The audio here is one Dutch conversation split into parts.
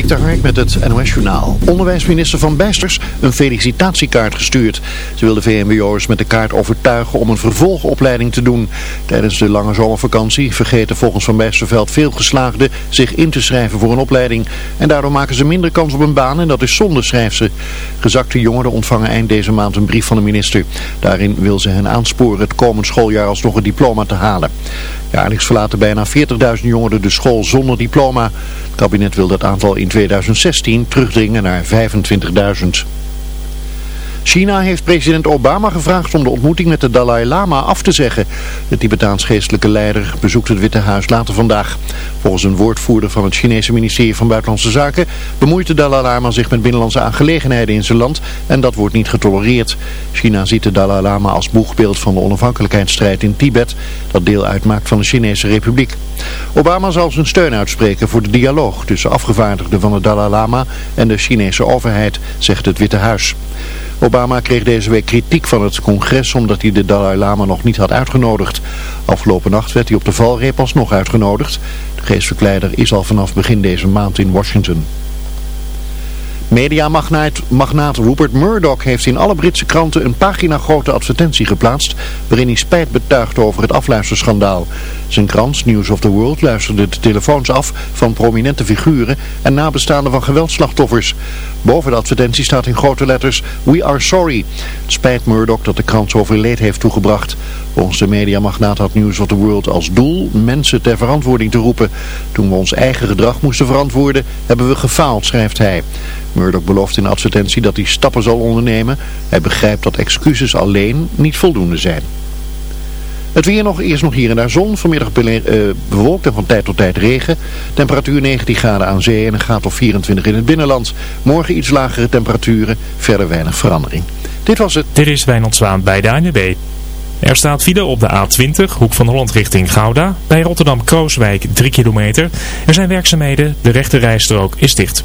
Dikter Hark met het NOS Journaal. Onderwijsminister Van Bijsters een felicitatiekaart gestuurd. Ze wil de VMBO'ers met de kaart overtuigen om een vervolgopleiding te doen. Tijdens de lange zomervakantie vergeten volgens Van Bijsterveld veel geslaagden zich in te schrijven voor een opleiding. En daardoor maken ze minder kans op een baan en dat is zonde, schrijft ze. Gezakte jongeren ontvangen eind deze maand een brief van de minister. Daarin wil ze hen aansporen het komend schooljaar alsnog een diploma te halen. Jaarlijks verlaten bijna 40.000 jongeren de school zonder diploma. Het kabinet wil dat aantal in 2016 terugdringen naar 25.000. China heeft president Obama gevraagd om de ontmoeting met de Dalai Lama af te zeggen. De Tibetaans geestelijke leider bezoekt het Witte Huis later vandaag. Volgens een woordvoerder van het Chinese ministerie van Buitenlandse Zaken bemoeit de Dalai Lama zich met binnenlandse aangelegenheden in zijn land en dat wordt niet getolereerd. China ziet de Dalai Lama als boegbeeld van de onafhankelijkheidsstrijd in Tibet, dat deel uitmaakt van de Chinese Republiek. Obama zal zijn steun uitspreken voor de dialoog tussen afgevaardigden van de Dalai Lama en de Chinese overheid, zegt het Witte Huis. Obama kreeg deze week kritiek van het congres omdat hij de Dalai Lama nog niet had uitgenodigd. Afgelopen nacht werd hij op de valreep alsnog uitgenodigd. De geestverkleider is al vanaf begin deze maand in Washington. Mediamagnaat Rupert Murdoch heeft in alle Britse kranten een pagina grote advertentie geplaatst waarin hij spijt betuigt over het afluisterschandaal. Zijn krant News of the World luisterde de telefoons af van prominente figuren en nabestaanden van geweldslachtoffers. Boven de advertentie staat in grote letters We are sorry. Het spijt Murdoch dat de krant zoveel leed heeft toegebracht. Volgens de mediamagnaat had News of the World als doel mensen ter verantwoording te roepen. Toen we ons eigen gedrag moesten verantwoorden hebben we gefaald, schrijft hij. Murdoch belooft in advertentie dat hij stappen zal ondernemen. Hij begrijpt dat excuses alleen niet voldoende zijn. Het weer nog, eerst nog hier en daar zon, vanmiddag uh, bewolkt en van tijd tot tijd regen. Temperatuur 19 graden aan zee en een graad of 24 in het binnenland. Morgen iets lagere temperaturen, verder weinig verandering. Dit was het. Dit is Wijnand Zwaan bij de ANWB. Er staat file op de A20, hoek van Holland richting Gouda. Bij Rotterdam-Krooswijk 3 kilometer. Er zijn werkzaamheden, de rechte rijstrook is dicht.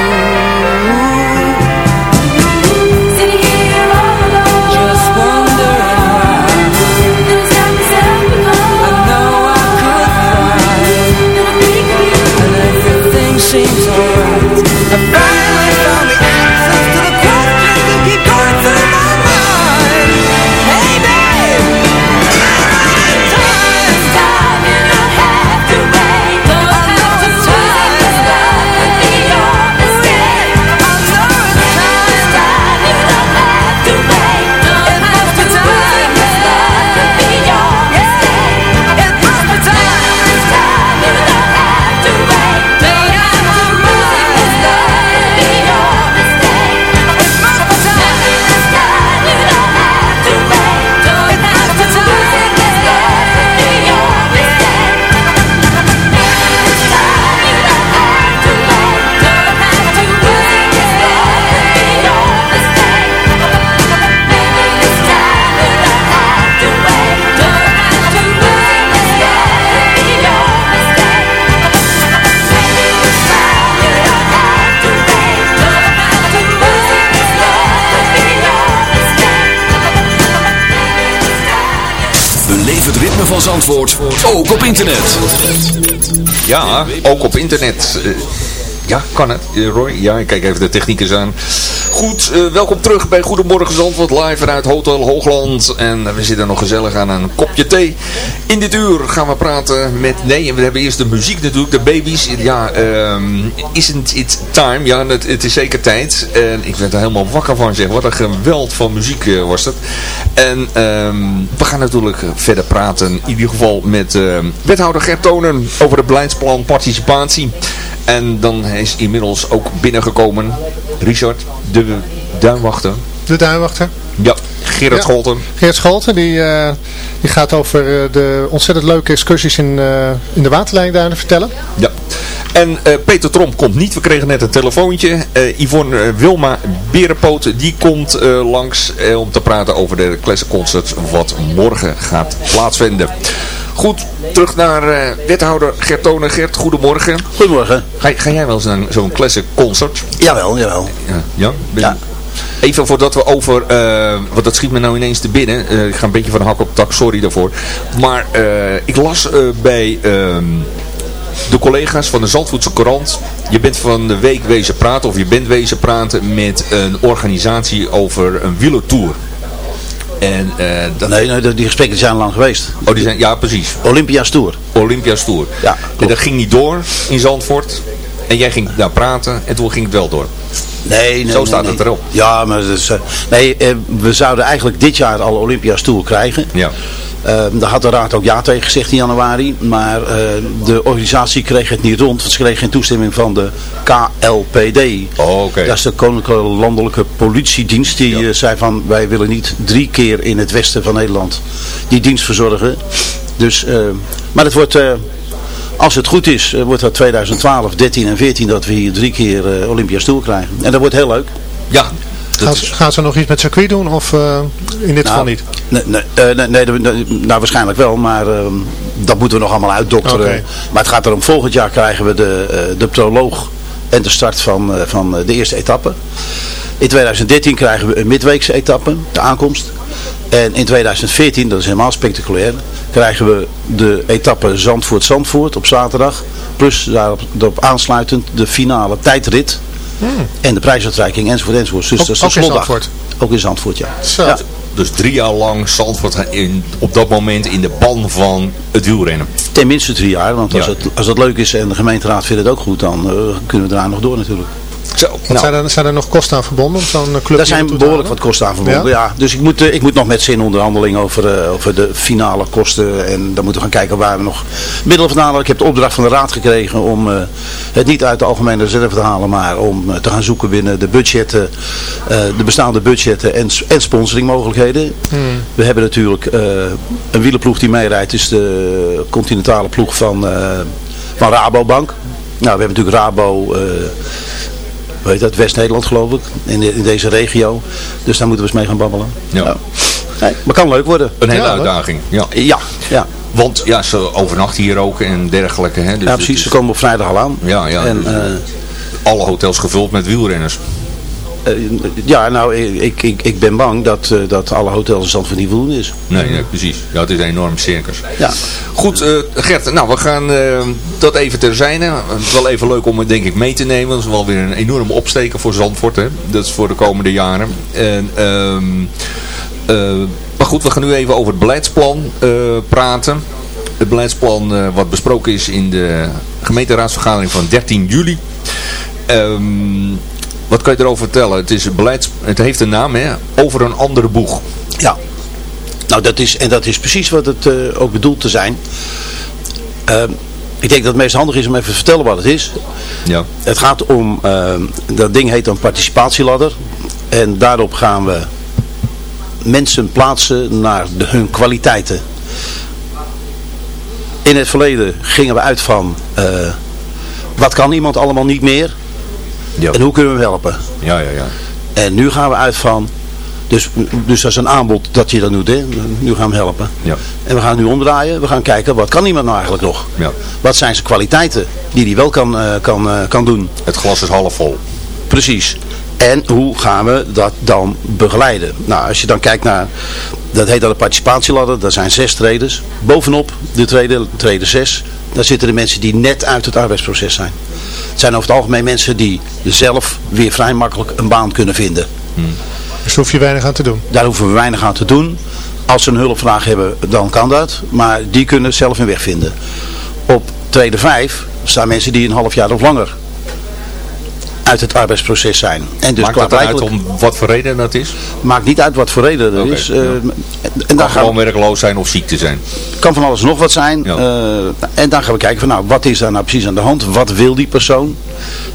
van Zandvoort, ook op internet. Ja, ook op internet. Eh, ja, kan het, Roy? Ja, ik kijk even de techniek eens aan. Goed, eh, welkom terug bij Goedemorgen Zandvoort, live vanuit Hotel Hoogland. En eh, we zitten nog gezellig aan een kopje thee. In dit uur gaan we praten met, nee, we hebben eerst de muziek natuurlijk, de baby's. Ja, ehm, isn't it time? Ja, het, is zeker tijd. En ik werd er helemaal wakker van, zeg. Wat een geweld van muziek eh, was het. En ehm, we gaan natuurlijk verder praten, in ieder geval met ehm, wethouder Gert Tonen over het beleidsplan participatie. En dan is inmiddels ook binnengekomen Richard, de duinwachter. De duinwachter. Ja, Gerard Ja. Scholten. Geert Scholten, die, eh, die gaat over eh, de ontzettend leuke excursies in, eh, in de waterlijnduinen vertellen. Ja. En Peter Tromp komt niet. We kregen net een telefoontje. Yvonne Wilma Berenpoot die komt langs om te praten over de Classic Concert wat morgen gaat plaatsvinden. Goed, terug naar eh, wethouder Gert Tonen. Gert, goedemorgen. Goedemorgen. Ga, ga jij wel eens naar zo'n Classic Concert? Jawel, jawel. Ja? ja? Ja. Even voordat we over, eh, want dat schiet me nou ineens te binnen. Eh, ik ga een beetje van de hak op tak, sorry daarvoor. Maar ik las bij ehm, de collega's van de Zandvoetse Courant. Je bent van de week wezen praten, of je bent wezen praten met een organisatie over een wielertour. En eh, dat... Nee, nee, die gesprekken zijn lang geweest. Oh, die zijn, ja precies. Olympia's Tour. Olympia's Tour. Ja, en dat ging niet door in Zandvoort. En jij ging daar praten en toen ging het wel door. Nee, nee, Zo staat nee. het erop. Ja, maar eh, nee, eh, we zouden eigenlijk dit jaar al Olympia's Tour krijgen. Ja. Eh, daar had de raad ook ja tegen gezegd in januari. Maar eh, de organisatie kreeg het niet rond. Want ze kreeg geen toestemming van de KLPD. Oh, oké. Dat is de Koninklijke Landelijke Politiedienst. Die Ja. eh, zei van wij willen niet drie keer in het westen van Nederland die dienst verzorgen. Dus, eh, maar het wordt... als het goed is, wordt dat 2012, 13 en 14 dat we hier drie keer Olympia's Tour krijgen. En dat wordt heel leuk. Ja, is... ze- nog iets met circuit doen of eh, in dit geval niet? Nee, nee, eh, nee, nee, nee, nou waarschijnlijk wel, maar ehm, dat moeten we nog allemaal uitdokteren. Maar het gaat erom, volgend jaar krijgen we de, eh, de proloog en de start van, eh, van eh, de eerste etappe. In 2013 krijgen we een midweekse etappe, de aankomst. En in 2014, dat is helemaal spectaculair, krijgen we de etappe Zandvoort-Zandvoort op zaterdag. Plus daarop, daarop aansluitend de finale tijdrit. En de prijsuitreiking enzovoort enzovoort. Dus Ook- dat is ook in. Zandvoort? Ook in Zandvoort, ja. Zo. ja. Dus drie jaar lang Zandvoort in, op dat moment in de ban van het wielrennen. Tenminste drie jaar, want als, Ja. het, als het leuk is en de gemeenteraad vindt het ook goed, dan eh, kunnen we daarna nog door natuurlijk. Zo, nou, zijn, er, zijn er nog kosten aan verbonden om zo'n eh, club Daar zijn behoorlijk wat kosten aan verbonden. Ja? Dus ik moet, eh, ik moet nog met zin onderhandeling over, eh, over de finale kosten. En dan moeten we gaan kijken waar we nog middelen vandaan halen. Ik heb de opdracht van de raad gekregen om het niet uit de algemene reserve te halen. Maar om te gaan zoeken binnen de budgetten, de bestaande budgetten en, en sponsoringmogelijkheden. We hebben natuurlijk een wielerploeg die meerijdt. is de continentale ploeg van, van Rabobank. Nou, we hebben natuurlijk Rabo... heet dat, West-Nederland geloof ik, in, de- in deze regio. Dus daar moeten we eens mee gaan babbelen. Ja. Nou, nee, maar kan leuk worden. een hele Ja, uitdaging. Ja. Ja, ja. Want ja, ze overnachten hier ook en dergelijke. Hè? Dus ja precies. is Ze komen op vrijdag al aan. Ja, ja, En, dus- eh, alle hotels gevuld met wielrenners. Eh, ja, nou, ik, ik, ik ben bang dat, eh, dat alle hotels in Zandvoort niet voldoende is. Nee, nee, precies. Ja, het is een enorm circus. Ja. Goed, eh, Gert, nou we gaan dat even terzijde. Het is wel even leuk om het denk ik mee te nemen. Dat is wel weer een enorme opsteker voor Zandvoort. Hè? Dat is voor de komende jaren. En, ehm, eh, maar goed, we gaan nu even over het beleidsplan praten. Het beleidsplan wat besproken is in de gemeenteraadsvergadering van 13 juli. Ehm, wat kan je erover vertellen? Het, is een beleids, het heeft een naam, hè? Over een andere boeg. Ja. Nou, dat is, en dat is precies wat het eh, ook bedoelt te zijn. Ehm, ik denk dat het meest handig is om even te vertellen wat het is. Ja. Het gaat om, ehm, dat ding heet een participatieladder. En daarop gaan we mensen plaatsen naar de, hun kwaliteiten. In het verleden gingen we uit van, eh, wat kan iemand allemaal niet meer? Ja. En hoe kunnen we hem helpen? Ja, ja, ja. En nu gaan we uit van, dus, dus dat is een aanbod dat je dat doet, hè? nu gaan we hem helpen. Ja. En we gaan nu omdraaien, we gaan kijken, wat kan iemand nou eigenlijk nog? Ja. Wat zijn zijn kwaliteiten die hij wel kan, eh, kan, eh, kan doen? Het glas is half vol. Precies. En hoe gaan we dat dan begeleiden? Nou, als je dan kijkt naar, dat heet dan de participatieladder, daar zijn zes traders. Bovenop de treden, treden zes, daar zitten de mensen die net uit het arbeidsproces zijn. Het zijn over het algemeen mensen die zelf weer vrij makkelijk een baan kunnen vinden. Dus daar hoef je weinig aan te doen. Daar hoeven we weinig aan te doen. Als ze een hulpvraag hebben, dan kan dat. Maar die kunnen zelf een weg vinden. Op trede 5 staan mensen die een half jaar of langer uit het arbeidsproces zijn. En dus Maakt dat dan uit om wat voor reden dat is? Maakt niet uit wat voor reden er Oké, is. ja. Eh, en Kan gewoon we, werkloos zijn of ziek te zijn. kan van alles nog wat zijn. Ja. Eh, en dan gaan we kijken van nou, wat is daar nou precies aan de hand? Wat wil die persoon?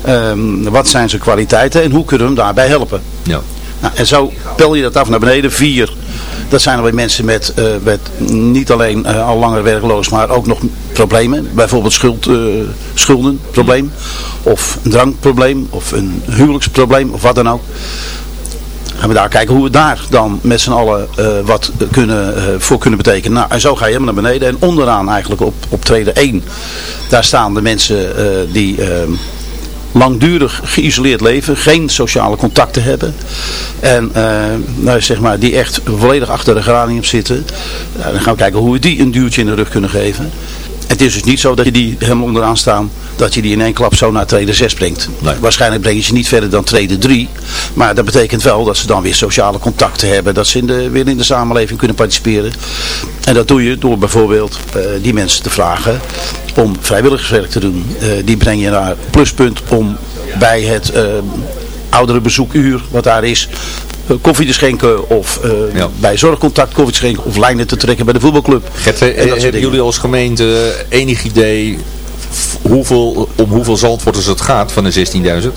Ehm, wat zijn zijn kwaliteiten? En hoe kunnen we hem daarbij helpen? Ja. Nou, en zo pel je dat af naar beneden. Vier, dat zijn alweer mensen met, eh, met niet alleen eh, al langer werkloos, maar ook nog problemen. Bijvoorbeeld schuld, eh, schulden, probleem. Of een drankprobleem, of een huwelijksprobleem, of wat dan ook. Gaan we daar kijken hoe we daar dan met z'n allen wat kunnen, voor kunnen betekenen. Nou, en zo ga je helemaal naar beneden. En onderaan eigenlijk op, op trede 1, daar staan de mensen die... langdurig geïsoleerd leven, geen sociale contacten hebben. En eh, nou, zeg maar, die echt volledig achter de geranium zitten. Dan gaan we kijken hoe we die een duwtje in de rug kunnen geven. Het is dus niet zo dat je die helemaal onderaan staan, dat je die in één klap zo naar trede 6 brengt. Nee. Waarschijnlijk breng je ze niet verder dan trede 3. Maar dat betekent wel dat ze dan weer sociale contacten hebben. Dat ze in de, weer in de samenleving kunnen participeren. En dat doe je door bijvoorbeeld eh, die mensen te vragen om vrijwilligerswerk te doen. Eh, die breng je naar pluspunt om bij het eh ouderenbezoekuur wat daar is eh, koffie te schenken of eh, Ja. bij zorgcontact koffie te schenken of lijnen te trekken bij de voetbalclub. Gert, eh, hebben jullie als gemeente enig idee hoeveel, om hoeveel zandvoorters het gaat van de 16.000?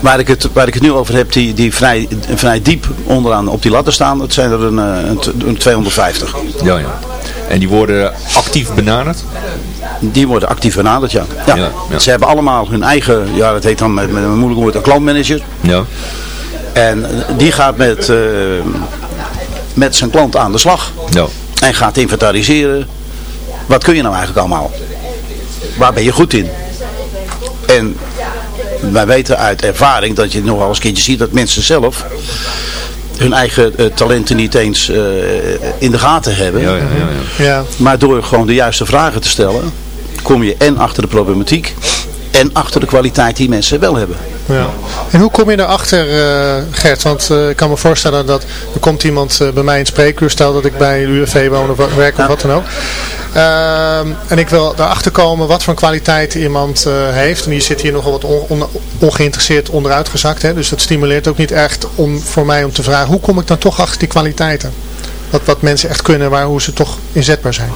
Waar ik, het, waar ik het nu over heb, die, die vrij, vrij diep onderaan op die ladder staan, dat zijn er een, een, een 250. Ja, ja. En die worden actief benaderd? Die worden actief benaderd, ja. ja. Ja, ja. Ze hebben allemaal hun eigen, ja dat heet dan met, met een moeilijk woord, een klantmanager. Ja. En eh, die gaat met, eh, met zijn klant aan de slag. Ja. En gaat inventariseren. Wat kun je nou eigenlijk allemaal? Waar ben je goed in? En wij weten uit ervaring dat je nogal eens een keertje ziet dat mensen zelf hun eigen eh, talenten niet eens eh, in de gaten hebben. Ja, ja, ja, ja. Ja. Maar door gewoon de juiste vragen te stellen, kom je en achter de problematiek en achter de kwaliteit die mensen wel hebben. Ja. En hoe kom je erachter, eh Gert? Want eh, ik kan me voorstellen dat er komt iemand eh, bij mij in spreekuur, stel dat ik bij UWV woon of werk of wat dan ook. Ehm, en ik wil erachter komen wat voor kwaliteit iemand heeft. En die zit hier nogal wat on, on- ongeïnteresseerd onderuitgezakt. Hè? Dus dat stimuleert ook niet echt om, voor mij om te vragen, hoe kom ik dan toch achter die kwaliteiten? Wat, wat mensen echt kunnen, waar, hoe ze toch inzetbaar zijn.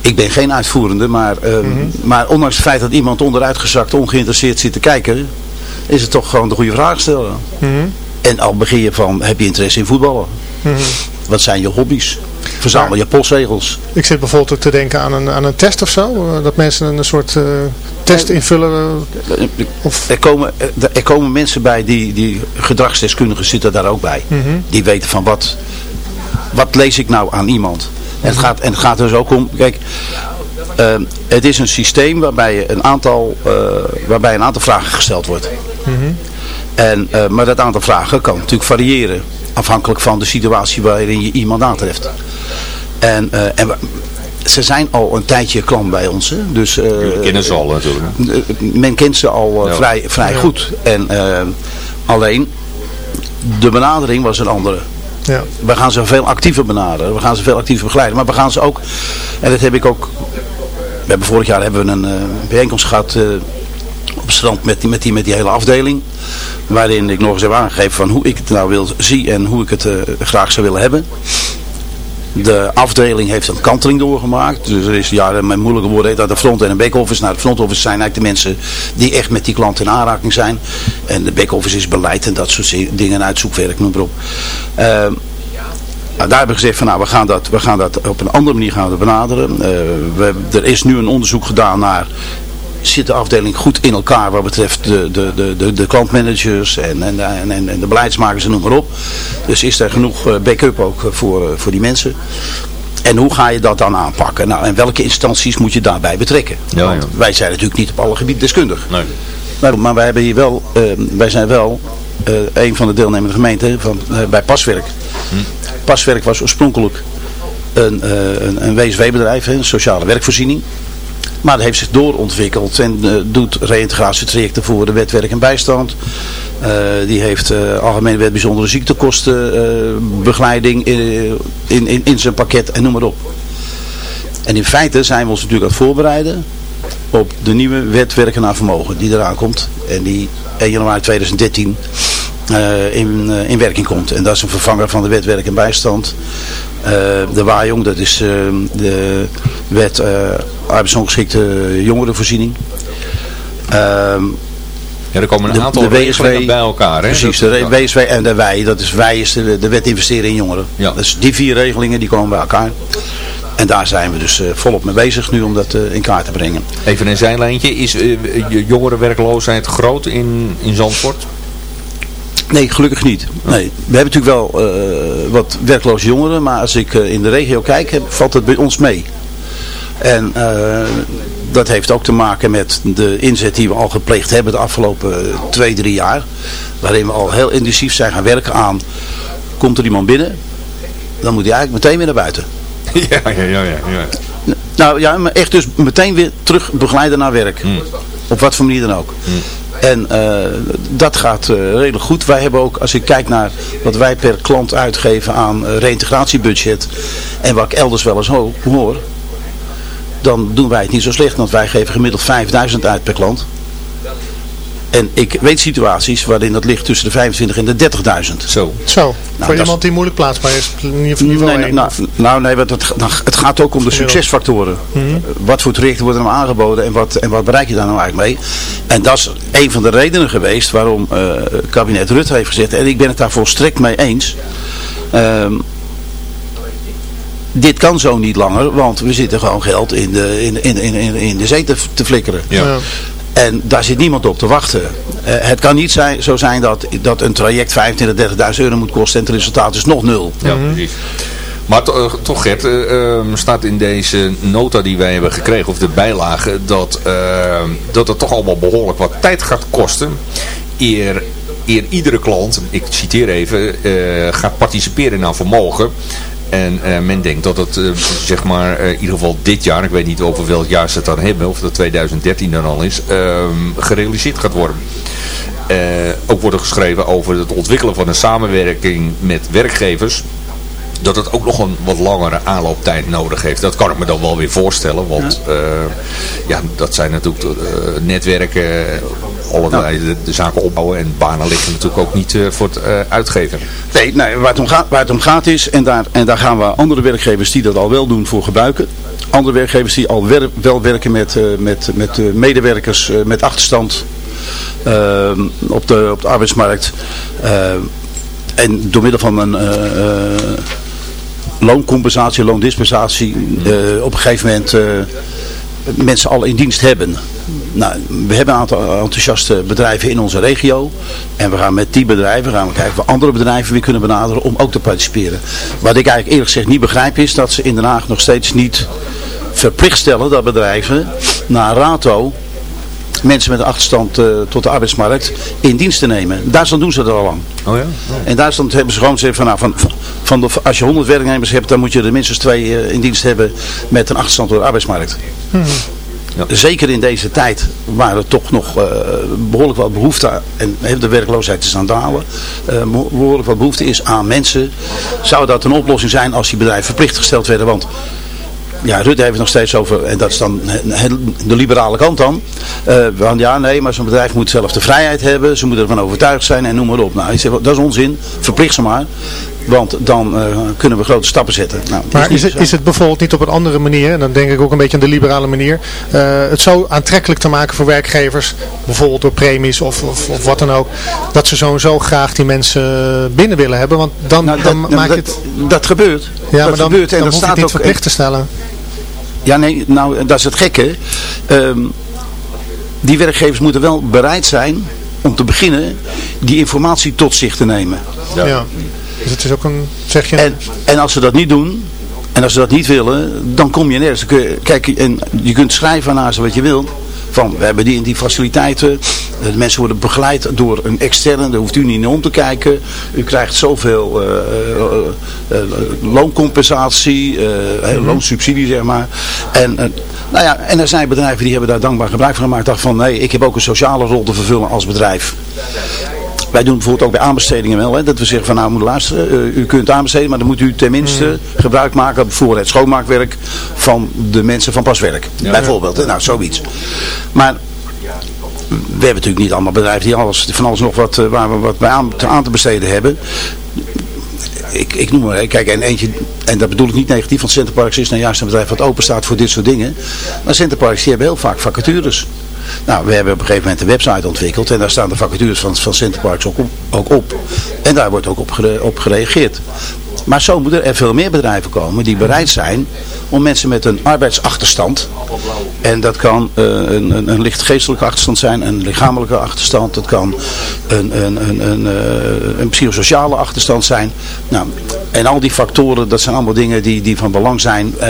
Ik ben geen uitvoerende, maar, ehm, maar ondanks het feit dat iemand onderuitgezakt ongeïnteresseerd zit te kijken, is het toch gewoon de goede vraag stellen. Mhm. En al begin je van, heb je interesse in voetballen? Mhm. Wat zijn je hobby's? Verzamel je postzegels? Ik zit bijvoorbeeld ook te denken aan een, aan een test of zo. eh, dat mensen een soort eh, test invullen. eh, Of, Er komen, er- komen mensen bij die, die gedragsdeskundigen zitten daar ook bij. Mhm. Die weten van wat, wat lees ik nou aan iemand. En het gaat, en het gaat dus ook om, kijk, ehm, het is een systeem waarbij, een aantal, waarbij een aantal vragen gesteld wordt. En, eh, maar dat aantal vragen kan natuurlijk variëren. Afhankelijk van de situatie waarin je iemand aantreft. En, eh, en we- ze zijn al een tijdje klant bij ons. Hè? Dus, eh, Jullie kennen ze al natuurlijk. men kent ze al Ja. vrij, vrij Ja. goed. En alleen, de benadering was een andere. ja. We gaan ze veel actiever benaderen. We gaan ze veel actiever begeleiden. Maar we gaan ze ook, en dat heb ik ook, we hebben vorig jaar hebben we een eh, bijeenkomst gehad eh, op strand met die, met, die, met die hele afdeling. Waarin ik nog eens heb aangegeven van hoe ik het nou wil zien en hoe ik het eh, graag zou willen hebben. De afdeling heeft een kanteling doorgemaakt. Dus er is, ja, met moeilijke woorden heet dat de front en een back-office. Nou, de front-office zijn eigenlijk de mensen die echt met die klant in aanraking zijn. En de back-office is beleid en dat soort dingen, uitzoekwerk, noem maar op. Eh, nou, daar hebben we gezegd van nou, we gaan dat, we gaan dat op een andere manier gaan benaderen. Eh, we, er is nu een onderzoek gedaan naar zit de afdeling goed in elkaar wat betreft de, de, de, de, de klantmanagers en, en, en, en, de beleidsmakers en noem maar op. Dus is er genoeg eh, backup ook eh, voor, eh, voor die mensen. En hoe ga je dat dan aanpakken? Nou, en welke instanties moet je daarbij betrekken? Ja, Want ja. wij zijn natuurlijk niet op alle gebieden deskundig. Nee. Maar, maar wij, hebben hier wel, wij zijn wel een van de deelnemende gemeenten van, bij Paswerk. Paswerk was oorspronkelijk een, een, een WSW-bedrijf, een sociale werkvoorziening. Maar heeft zich doorontwikkeld en eh, doet reïntegratietrajecten voor de wet werk en bijstand. Eh, die heeft eh, algemene wet bijzondere ziektekostenbegeleiding in, in, in, zijn pakket en noem maar op. En in feite zijn we ons natuurlijk aan het voorbereiden op de nieuwe wet werken naar vermogen die eraan komt. En die 1 januari 2013 eh, in, in werking komt. En dat is een vervanger van de wet werk en bijstand. Eh, de WAJONG, dat is eh, de wet eh arbeidsongeschikte jongerenvoorziening. Ehm, Ja, er komen een De- aantal de bij elkaar. Hè? Precies, de. WSW en de WIJ, dat is WIJ is de, de wet investeren in jongeren. Ja. Dus die vier regelingen die komen bij elkaar. En daar zijn we dus eh, volop mee bezig nu om dat in kaart te brengen. Even een zijlijntje. Is je jongerenwerkloosheid groot in, in Zandvoort? Nee, gelukkig niet. Nee, we hebben natuurlijk wel eh, wat werkloze jongeren, maar als ik eh, in de regio kijk, heb- valt het bij ons mee. En eh, dat heeft ook te maken met de inzet die we al gepleegd hebben de afgelopen twee, drie jaar. Waarin we al heel intensief zijn gaan werken aan, komt er iemand binnen, dan moet hij eigenlijk meteen weer naar buiten. ja, ja, ja, ja. ja. Nou ja, maar echt dus meteen weer terug begeleiden naar werk. Op wat voor manier dan ook. En eh, dat gaat eh, redelijk goed. Wij hebben ook, als ik kijk naar wat wij per klant uitgeven aan eh, reïntegratiebudget. En wat ik elders wel eens ho- hoor. Dan doen wij het niet zo slecht. Want wij geven gemiddeld 5000 uit per klant. En ik weet situaties waarin dat ligt tussen de 25 en de 30.000. Zo. Zo, voor dat is- iemand die moeilijk plaatsbaar is. Nee, nee, nou, nou nee, want het, nou, het gaat ook om de succesfactoren. Mhm. Wat voor trajecten worden er nou aangeboden en wat, en wat bereik je daar nou eigenlijk mee? En dat is een van de redenen geweest waarom eh, kabinet Rutte heeft gezegd, en ik ben het daar volstrekt mee eens. ehm, dit kan zo niet langer, want we zitten gewoon geld in de, in, in, in, in, in de zee te, te flikkeren. Ja. En daar zit niemand op te wachten. Eh, het kan niet zijn, zo zijn dat, dat een traject 25.000, 30.000 euro moet kosten en het resultaat is nog nul. Ja, precies. Maar to- eh, toch Gert, eh, ehm, staat in deze nota die wij hebben gekregen, of de bijlage, dat, ehm, dat het toch allemaal behoorlijk wat tijd gaat kosten. Eer, eer iedere klant, ik citeer even, eh, gaat participeren naar vermogen. En eh, men denkt dat het, eh, zeg maar, eh, in ieder geval dit jaar, ik weet niet over welk jaar ze het dan hebben, of dat 2013 dan al is, ehm, gerealiseerd gaat worden. Ook wordt er geschreven over het ontwikkelen van een samenwerking met werkgevers. Dat het ook nog een wat langere aanlooptijd nodig heeft. Dat kan ik me dan wel weer voorstellen. Want ja, ja dat zijn natuurlijk uh, netwerken, allerlei de, de, zaken opbouwen. En banen liggen natuurlijk ook niet uh, voor het uitgeven. Nee, nee waar, het om gaat, waar het om gaat is, en daar, en daar gaan we andere werkgevers die dat al wel doen voor gebruiken. Andere werkgevers die al wer wel werken met, met, met medewerkers met achterstand op, de, op de arbeidsmarkt. en door middel van een looncompensatie, loondispensatie, op een gegeven moment mensen al in dienst hebben. Nou, we hebben een aantal enthousiaste bedrijven in onze regio. En we gaan met die bedrijven gaan we kijken of we andere bedrijven weer kunnen benaderen om ook te participeren. Wat ik eigenlijk eerlijk gezegd niet begrijp is dat ze in Den Haag nog steeds niet verplicht stellen dat bedrijven naar RATO mensen met een achterstand uh, tot de arbeidsmarkt in dienst te nemen. In Duitsland doen ze dat al lang. Oh ja? Oh. In Duitsland hebben ze gewoon gezegd van, nou, van, van de, als je 100 werknemers hebt, dan moet je er minstens twee uh, in dienst hebben met een achterstand tot de arbeidsmarkt. Hmm. Ja. Zeker in deze tijd waar er toch nog uh, behoorlijk wat behoefte aan, en de werkloosheid is aan het dalen, behoorlijk wat behoefte is aan mensen, zou dat een oplossing zijn als die bedrijven verplicht gesteld werden, want ja, Rutte heeft het nog steeds over, en dat is dan de liberale kant dan. Uh, van ja, nee, maar zo'n bedrijf moet zelf de vrijheid hebben. Ze moeten ervan overtuigd zijn en noem maar op. Nou, ik zeg, dat is onzin. Verplicht ze maar. Want dan uh, kunnen we grote stappen zetten. Nou, maar is, is, het, is het bijvoorbeeld niet op een andere manier, en dan denk ik ook een beetje aan de liberale manier, uh, het zo aantrekkelijk te maken voor werkgevers, bijvoorbeeld door premies of, of, of wat dan ook, dat ze zo en zo graag die mensen binnen willen hebben, want dan, nou, dan maak je het... Dat gebeurt. Ja, dat maar dan, gebeurt. En dan dat hoef je staat het niet ook verplicht te stellen. Ja, nee, nou, dat is het gekke. Um, die werkgevers moeten wel bereid zijn om te beginnen die informatie tot zich te nemen. Ja. ja. Dus het is ook een, zeg je... En, en als ze dat niet doen, en als ze dat niet willen, dan kom je nergens. Kijk, en je kunt schrijven naar ze wat je wilt. Van, we hebben die en die faciliteiten. De mensen worden begeleid door een externe. Daar hoeft u niet naar om te kijken. U krijgt zoveel uh, uh, uh, looncompensatie, -hmm. loonsubsidie zeg maar. En, nou ja, en er zijn bedrijven die hebben daar dankbaar gebruik van gemaakt. Dacht van, nee, ik heb ook een sociale rol te vervullen als bedrijf. Wij doen bijvoorbeeld ook bij aanbestedingen wel. Hè, dat we zeggen van nou moet luisteren. Uh, u kunt aanbesteden. Maar dan moet u tenminste mm. gebruik maken voor het schoonmaakwerk van de mensen van paswerk. Ja, bijvoorbeeld. Nou zoiets. Maar we hebben natuurlijk niet allemaal bedrijven die alles, van alles nog wat, uh, waar we wat bij aan te, aan te besteden hebben. Ik, ik noem maar, kijk, en eentje, en dat bedoel ik niet negatief, want Centerparks is nou juist een bedrijf wat open staat voor dit soort dingen. Maar Centerparks die hebben heel vaak vacatures. Nou, we hebben op een gegeven moment een website ontwikkeld en daar staan de vacatures van, van Centerparks ook op, ook op. En daar wordt ook op, op gereageerd. Maar zo moeten er veel meer bedrijven komen die bereid zijn om mensen met een arbeidsachterstand. En dat kan uh, een, een, een licht geestelijke achterstand zijn, een lichamelijke achterstand. Dat kan een, een, een, een, uh, een psychosociale achterstand zijn. Nou, en al die factoren, dat zijn allemaal dingen die, die van belang zijn uh,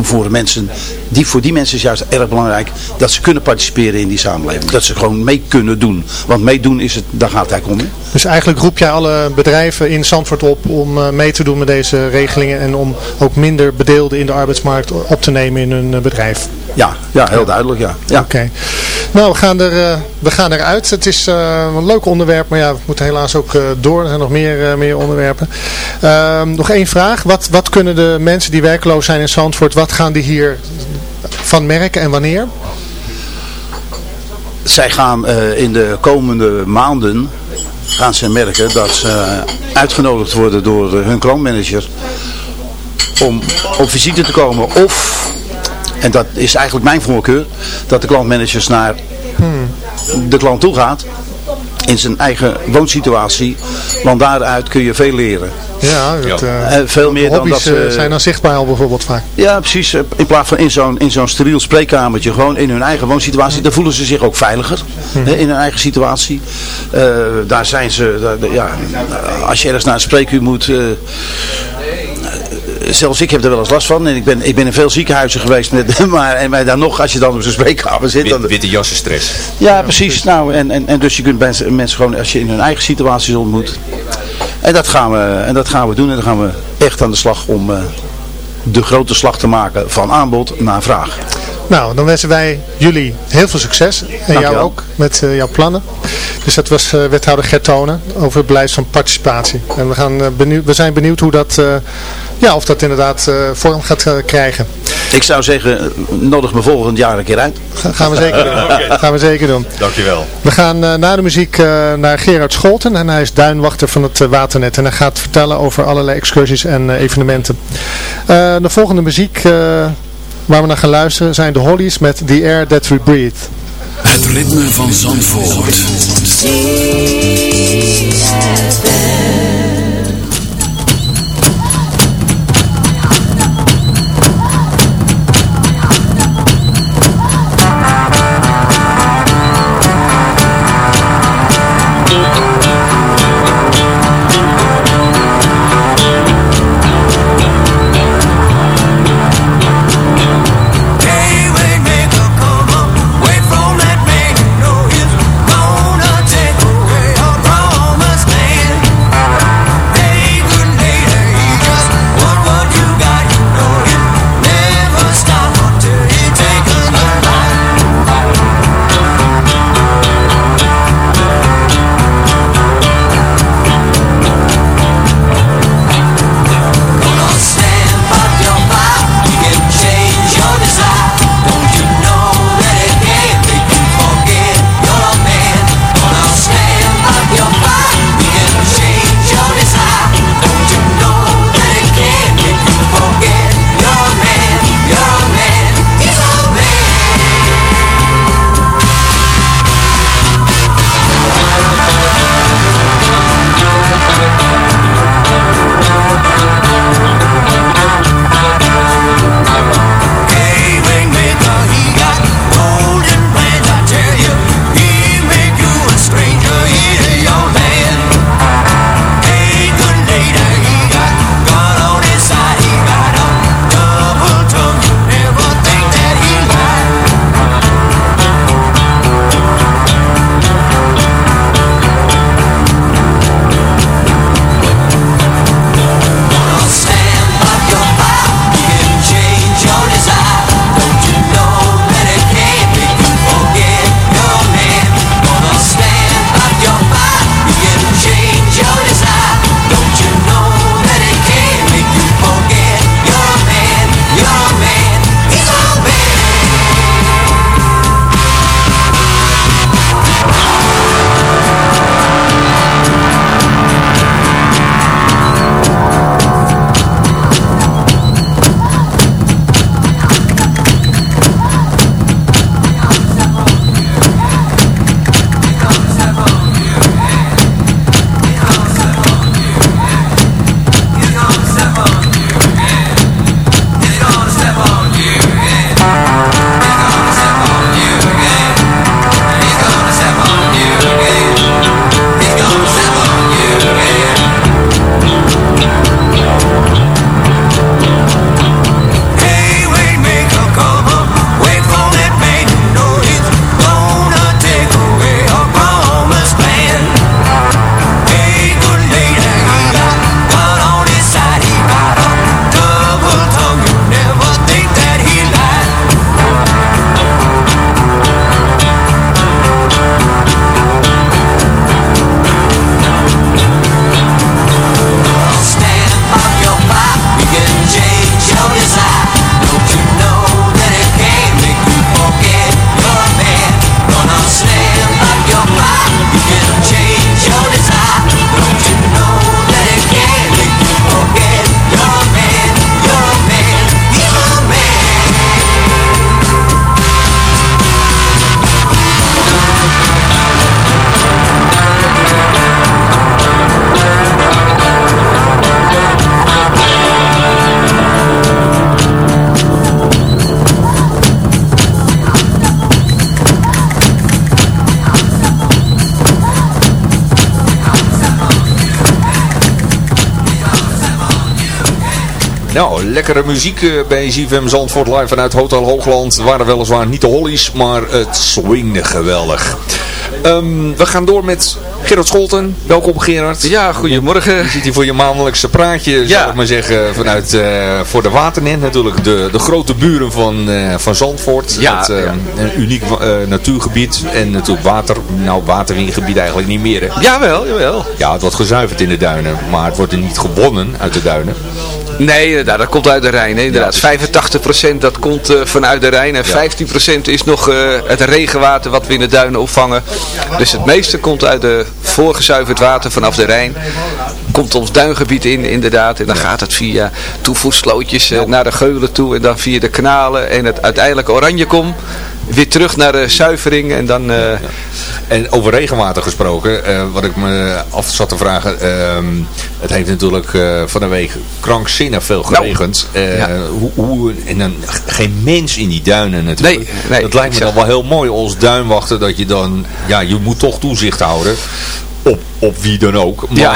voor mensen. Die, voor die mensen is juist erg belangrijk dat ze kunnen participeren in die samenleving. Dat ze gewoon mee kunnen doen. Want meedoen is het, daar gaat het eigenlijk om. Dus eigenlijk roep jij alle bedrijven in Zandvoort op om mee te doen met deze regelingen en om ook minder bedeelden in de arbeidsmarkt op te nemen in hun bedrijf. Ja, ja heel duidelijk, ja. ja. Oké. Okay. Nou, we gaan, er, uh, we gaan eruit. Het is uh, een leuk onderwerp, maar ja, we moeten helaas ook uh, door. Er zijn nog meer, meer onderwerpen. nog één vraag. Wat, wat kunnen de mensen die werkloos zijn in Zandvoort, wat gaan die hier van merken en wanneer? Zij gaan in de komende maanden gaan ze merken dat ze uitgenodigd worden door hun klantmanager om op visite te komen of en dat is eigenlijk mijn voorkeur, dat de klantmanagers naar hmm. de klant toe gaat in zijn eigen woonsituatie, want daaruit kun je veel leren. Ja, het, uh, uh, veel meer dan dat ze... zijn dan zichtbaar al bijvoorbeeld vaak. Ja, precies. In plaats van in zo'n in zo'n steriel spreekkamertje, gewoon in hun eigen woonsituatie, daar voelen ze zich ook veiliger. Hè, in hun eigen situatie. Uh, daar zijn ze, daar, ja, als je ergens naar een spreekuur moet zelfs ik heb er wel eens last van. En ik ben, ik ben in veel ziekenhuizen geweest. Met, maar, en maar dan nog, als je dan op zo'n spreekkamer zit. Dan, Wit, witte jassen stress. ja, precies. Nou, en, en, en dus je kunt mensen, mensen gewoon, als je in hun eigen situaties ontmoet. En dat gaan we, en dat gaan we doen. En dan gaan we echt aan de slag om eh, de grote slag te maken van aanbod naar vraag. Nou, dan wensen wij jullie heel veel succes. En jou ook met eh, jouw plannen. Dus dat was eh, wethouder Gert Tonen over het beleid van participatie. En we, gaan, eh, benieuwd, we zijn benieuwd hoe dat, eh, ja, of dat inderdaad eh, vorm gaat krijgen. Ik zou zeggen, nodig me volgend jaar een keer uit. Ga- gaan we zeker doen. Gaan we zeker doen. Dankjewel. We gaan eh, na de muziek eh, naar Gerard Scholten en hij is duinwachter van het Waternet en hij gaat vertellen over allerlei excursies en evenementen. Eh, de volgende muziek eh, waar we naar gaan luisteren zijn de Hollies met The Air That We Breathe. Het ritme van Zandvoort. Nou, lekkere muziek eh, bij ZFM Zandvoort live vanuit Hotel Hoogland. Het waren weliswaar niet de hollies, maar het swingde geweldig. Ehm, we gaan door met Gerard Scholten. Welkom Gerard. Ja, goedemorgen. Je zit hier voor je maandelijkse praatje, zou ik maar zeggen, vanuit eh, voor de Waternet natuurlijk. De, de grote buren van, eh, van Zandvoort. Ja, eh, ja. Een uniek natuurgebied en natuurlijk water, nou waterwingebied eigenlijk niet meer. Hè? Jawel, jawel. Ja, het wordt gezuiverd in de duinen, maar het wordt er niet gewonnen uit de duinen. Nee, inderdaad, dat komt uit de Rijn. Hè, inderdaad. 85% dat komt eh, vanuit de Rijn en 15% is nog eh, het regenwater wat we in de duinen opvangen. Dus het meeste komt uit de voorgezuiverd water vanaf de Rijn. Komt ons duingebied in, inderdaad. En dan gaat het via toevoerslootjes eh, naar de geulen toe. En dan via de kanalen en het uiteindelijk Oranjekom. Weer terug naar de zuivering en dan... eh, En over regenwater gesproken, eh, wat ik me af zat te vragen. ehm, het heeft natuurlijk eh, van de week krankzinnig veel Nou, geregend. Eh, hoe, hoe, en dan geen mens in die duinen natuurlijk. Nee, nee, dat lijkt me dan wel heel mooi als duinwachter dat je dan, ja, je moet toch toezicht houden. Op, op wie dan ook. Maar, Ja.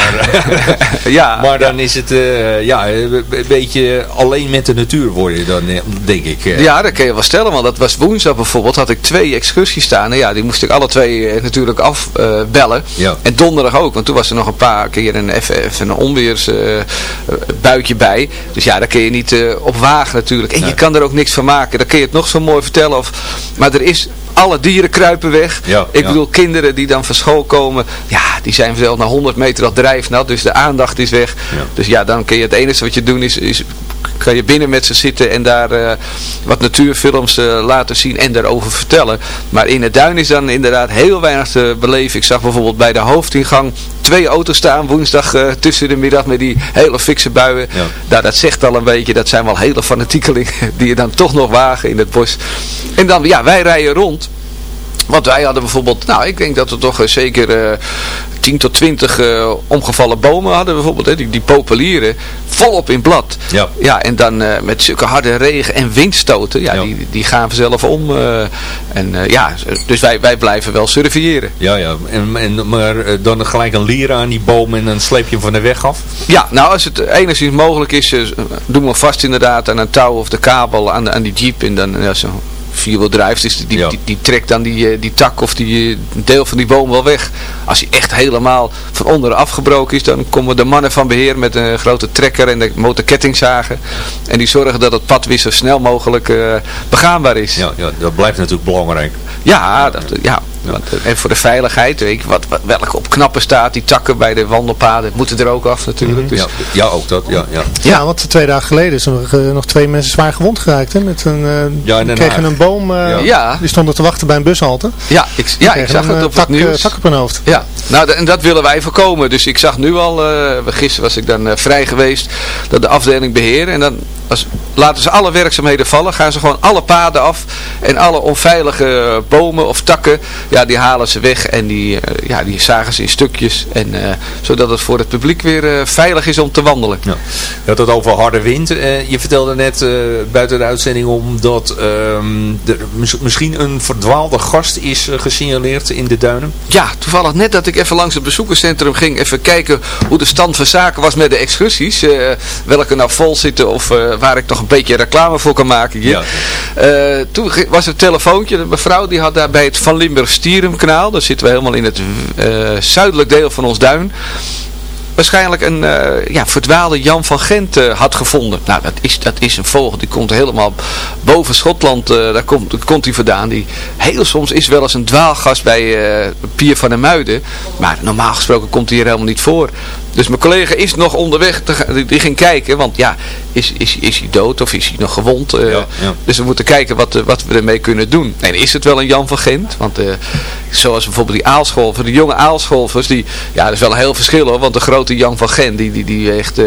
ja, maar dan is het eh, ja, een beetje alleen met de natuur word je dan, eh, denk ik. eh. Ja, dat kan je wel stellen, want dat was woensdag bijvoorbeeld, had ik twee excursies staan. En ja, die moest ik alle twee eh, natuurlijk afbellen. Ja. En donderdag ook, want toen was er nog een paar keer een, even, een onweersbuitje bij. Dus ja, daar kun je niet eh, op wagen natuurlijk. En je kan er ook niks van maken. Dan kun je het nog zo mooi vertellen. Of, maar er is... Alle dieren kruipen weg. Ja, ik ja. bedoel, kinderen die dan van school komen, ja, die zijn zelfs na 100 meter al drijfnat, dus de aandacht is weg. Ja. Dus ja, dan kun je het enige wat je doen is, is kan je binnen met ze zitten en daar eh, wat natuurfilms eh, laten zien en daarover vertellen. Maar in het duin is dan inderdaad heel weinig te beleven. Ik zag bijvoorbeeld bij de hoofdingang twee auto's staan woensdag eh, tussen de middag met die hele fikse buien. Ja. Nou, dat zegt al een beetje, dat zijn wel hele fanatiekelingen die je dan toch nog wagen in het bos. En dan, ja, wij rijden rond. Want wij hadden bijvoorbeeld, nou ik denk dat we toch eh, zeker eh 10 tot 20 eh, omgevallen bomen hadden bijvoorbeeld. Hè, die, die populieren volop in blad. Ja. Ja, en dan met zulke harde regen en windstoten, ja, Ja. Die, die gaan vanzelf om. en ja, dus wij, wij blijven wel surveilleren. Ja, ja. En, en, maar dan gelijk een lier aan die boom en dan sleep je hem van de weg af. Ja, nou als het enigszins mogelijk is, doen we vast inderdaad aan een touw of de kabel aan, aan die jeep. En dan ja, zo vierwieldrijf, dus die, Ja. die, die trekt dan die, eh, die tak of die eh, deel van die boom wel weg. Als hij echt helemaal van onderen afgebroken is, dan komen de mannen van beheer met een grote trekker en de motorkettingzagen. En die zorgen dat het pad weer zo snel mogelijk eh, begaanbaar is. Ja, ja, dat blijft natuurlijk belangrijk. Ja, dat, ja. Want, eh, en voor de veiligheid, weet je, wat, wat, welke op knappen staat, die takken bij de wandelpaden, moeten er ook af natuurlijk. Dus, Ja, ja ook dat. Ja, ja. Ja, want twee dagen geleden zijn er eh, nog twee mensen zwaar gewond geraakt. Hè, met een, Ja, Den kregen een boom, eh, Ja. Die stonden te wachten bij een bushalte. Ja, ik, ja, ik zag een, het op tak, het nieuws. tak op hun hoofd. Ja, nou, en dat willen wij voorkomen. Dus ik zag nu al, eh, gisteren was ik dan vrij geweest, dat de afdeling beheer. En dan als, laten ze alle werkzaamheden vallen, gaan ze gewoon alle paden af. En alle onveilige bomen of takken, ja, die halen ze weg. En die, eh, ja, die zagen ze in stukjes. En, eh, zodat het voor het publiek weer eh, veilig is om te wandelen. Ja. Je had het over harde wind. Je vertelde net buiten de uitzending om dat ehm, er mis- misschien een verdwaalde gast is gesignaleerd in de duinen. Ja, toevallig net dat ik even langs het bezoekerscentrum ging. Even kijken hoe de stand van zaken was met de excursies. welke nou vol zitten of waar ik nog een beetje reclame voor kan maken hier. Ja. Eh, toen was er een telefoontje. De mevrouw die had daar bij het Van Limburg Stierum kanaal. Daar zitten we helemaal in het eh, zuidelijk deel van ons duin. Waarschijnlijk een eh, ja, verdwaalde Jan van Gent eh, had gevonden. Nou, dat is, dat is een vogel. Die komt helemaal boven Schotland. eh, daar komt, komt hij vandaan. Die heel soms is wel eens een dwaalgast bij eh, Pier van der Muiden. Maar normaal gesproken komt hij hier helemaal niet voor. Dus mijn collega is nog onderweg. Te, die, ging kijken. Want ja, is, is, is hij dood of is hij nog gewond? Eh, Ja, ja. Dus we moeten kijken wat, eh, wat we ermee kunnen doen. En is het wel een Jan van Gent? Want eh, zoals bijvoorbeeld die aalscholver, die jonge aalscholvers, die, ja, dat is wel een heel verschil hoor. Want de grote Jan van Gent, die, die, die weegt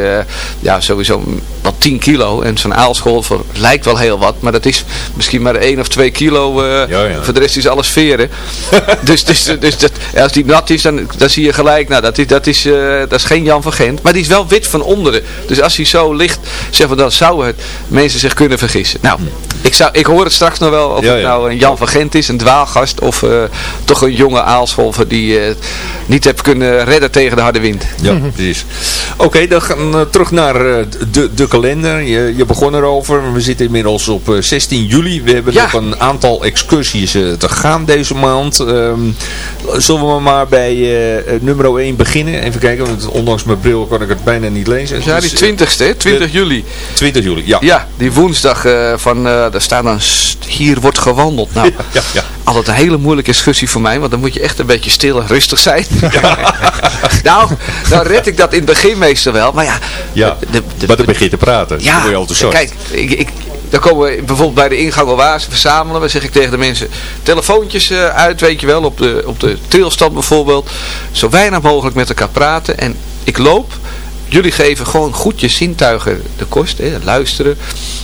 ja, sowieso wat 10 kilo. En zo'n aalscholver lijkt wel heel wat, maar dat is misschien maar 1 of 2 kilo. Ja. Voor de rest is alles veren. dus dus, dus dat, als die nat is, dan, dan zie je gelijk, nou dat is, dat, is, dat is geen Jan van Gent. Maar die is wel wit van onderen. Dus als hij zo ligt, zeg maar, dan zouden het mensen zich kunnen vergissen. Nou, ik, zou, ik hoor het straks nog wel of Ja, het nou een Jan van Gent is, een dwaalgast of eh, toch een jonge aalscholver die eh, niet heb kunnen redden tegen de harde wind. Ja, precies. Oké, dan gaan we terug naar eh, de, de kalender. Je, je begon erover. We zitten inmiddels op eh, 16 juli. We hebben Ja. nog een aantal excursies te gaan deze maand. Ehm, zullen we maar bij nummer 1 beginnen? Even kijken, want ondanks mijn bril kan ik het bijna niet lezen. Ja, die Dus, eh, 20ste, hè? 20 juli. 20 juli, ja. Ja, die woensdag eh, van, eh daar staat dan, hier wordt gewandeld. Nou, Ja, ja. altijd een hele moeilijke excursie voor mij, want dan moet je echt een beetje stil en rustig zijn. nou, dan red ik dat in het begin meestal wel, maar ja. Ja, de- de- maar dan begin je te praten. dan Ja, word je enthousiast. kijk, ik, ik, dan komen we bijvoorbeeld bij de ingang waar ze verzamelen. Dan zeg ik tegen de mensen, telefoontjes uit, weet je wel, op de, op de trailstand bijvoorbeeld. Zo weinig mogelijk met elkaar praten. En ik loop, jullie geven gewoon goed je zintuigen de kost. Hè, luisteren,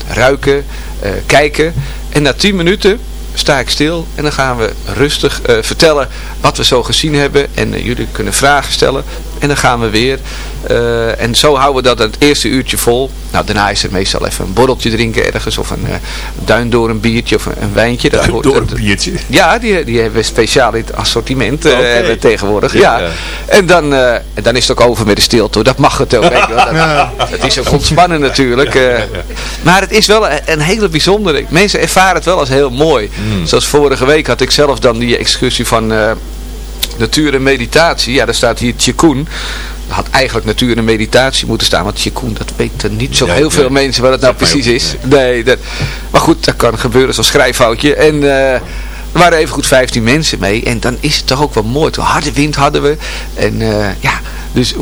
ruiken, eh, kijken. En na 10 minuten sta ik stil en dan gaan we rustig eh, vertellen wat we zo gezien hebben. En eh, jullie kunnen vragen stellen. En dan gaan we weer. Eh, en zo houden we dat het eerste uurtje vol. Nou, daarna is er meestal even een borreltje drinken ergens. Of een uh, duin door een biertje of een, een wijntje. Dat Duin hoort- door een dat- biertje? Ja, die, die hebben we speciaal in het assortiment eh, tegenwoordig. Ja, Ja, ja. En, dan, dan is het ook over met de stilte. Dat mag het ook. weet. Dat, Het is ook ontspannen natuurlijk. Maar het is wel een, een hele bijzondere. Mensen ervaren het wel als heel mooi. Hmm. Zoals vorige week had ik zelf dan die excursie van natuur en meditatie. Ja, daar staat hier Tjekoen. Had eigenlijk natuur en meditatie moeten staan. Want Tjekoen, dat weten niet zo Ja, heel veel mensen wat het nou precies is. Nee, dat, maar goed, dat kan gebeuren zo'n schrijffoutje. En eh, er waren even goed 15 mensen mee. En dan is het toch ook wel mooi. Toen harde wind hadden we. En eh, ja, dus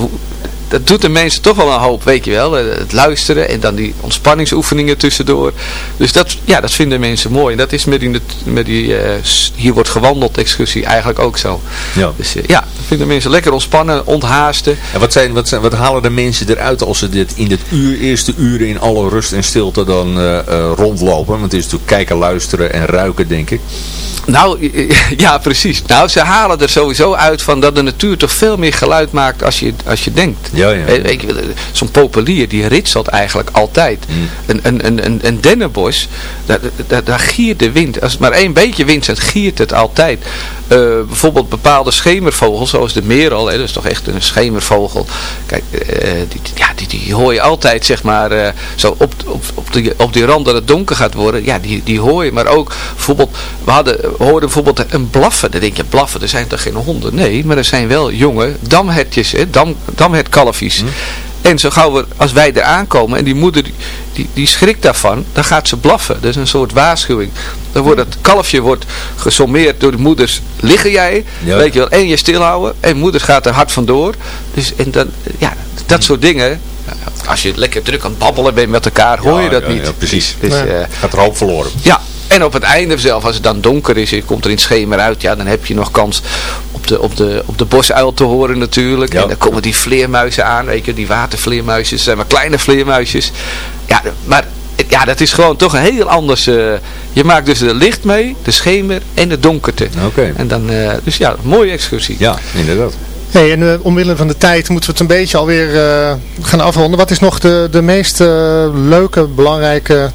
dat doet de mensen toch wel een hoop, weet je wel. Eh, Het luisteren en dan die ontspanningsoefeningen tussendoor. Dus dat, ja, dat vinden mensen mooi. En dat is met die, met die eh, hier wordt gewandeld excursie eigenlijk ook zo. Ja. Dus eh, ja, dat vinden mensen lekker ontspannen, onthaasten. En wat, zijn, wat, zijn, wat halen de mensen eruit als ze dit in dit uur, eerste uren in alle rust en stilte dan rondlopen? Want het is natuurlijk kijken, luisteren en ruiken, denk ik. Nou, ja precies. Nou, ze halen er sowieso uit van dat de natuur toch veel meer geluid maakt als je, als je denkt. Ja, ja. Zo'n populier, die ritselt eigenlijk altijd. Mm. Een, een, een, een, een dennenbos, daar, daar, daar giert de wind. Als het maar één beetje wind zit, giert het altijd. Eh, bijvoorbeeld bepaalde schemervogels, zoals de merel, hè, dat is toch echt een schemervogel. Kijk, eh, die, ja, die, die hoor je altijd, zeg maar, eh, zo op, op, op, die, op die rand dat het donker gaat worden. Ja, die, die hoor je. Maar ook, bijvoorbeeld, we hadden, we hoorden bijvoorbeeld een blaffen. Dan denk je, blaffen, er zijn toch geen honden? Nee, maar er zijn wel jonge damhertjes, hè, dam, damhertkalfjes. En zo gauw we, als wij er aankomen en die moeder die, die, die schrikt daarvan, dan gaat ze blaffen. Dat is een soort waarschuwing. Dan wordt het kalfje wordt gesommeerd door de moeders. Liggen jij? Ja. Weet je wel. En je stilhouden. En moeders gaat er hard vandoor. Dus en dan, ja, dat soort dingen. Als je lekker druk aan het babbelen bent met elkaar, hoor je dat ja, niet. ja, precies. Dus, eh, Gaat er hoop verloren. ja, en op het einde zelf, als het dan donker is, je komt er in het schemer uit, ja, dan heb je nog kans op de, op de, op de bosuil te horen natuurlijk. Ja. En dan komen die vleermuizen aan, weet je, die watervleermuisjes, dat zijn maar kleine vleermuisjes. Ja, maar ja, dat is gewoon toch een heel anders, eh, je maakt dus de licht mee, de schemer en de donkerte. Oké. En dan, eh, dus ja, mooie excursie. Ja, inderdaad. Hey, en uh, omwille van de tijd moeten we het een beetje alweer uh, gaan afronden. Wat is nog de, de meest uh, leuke, belangrijke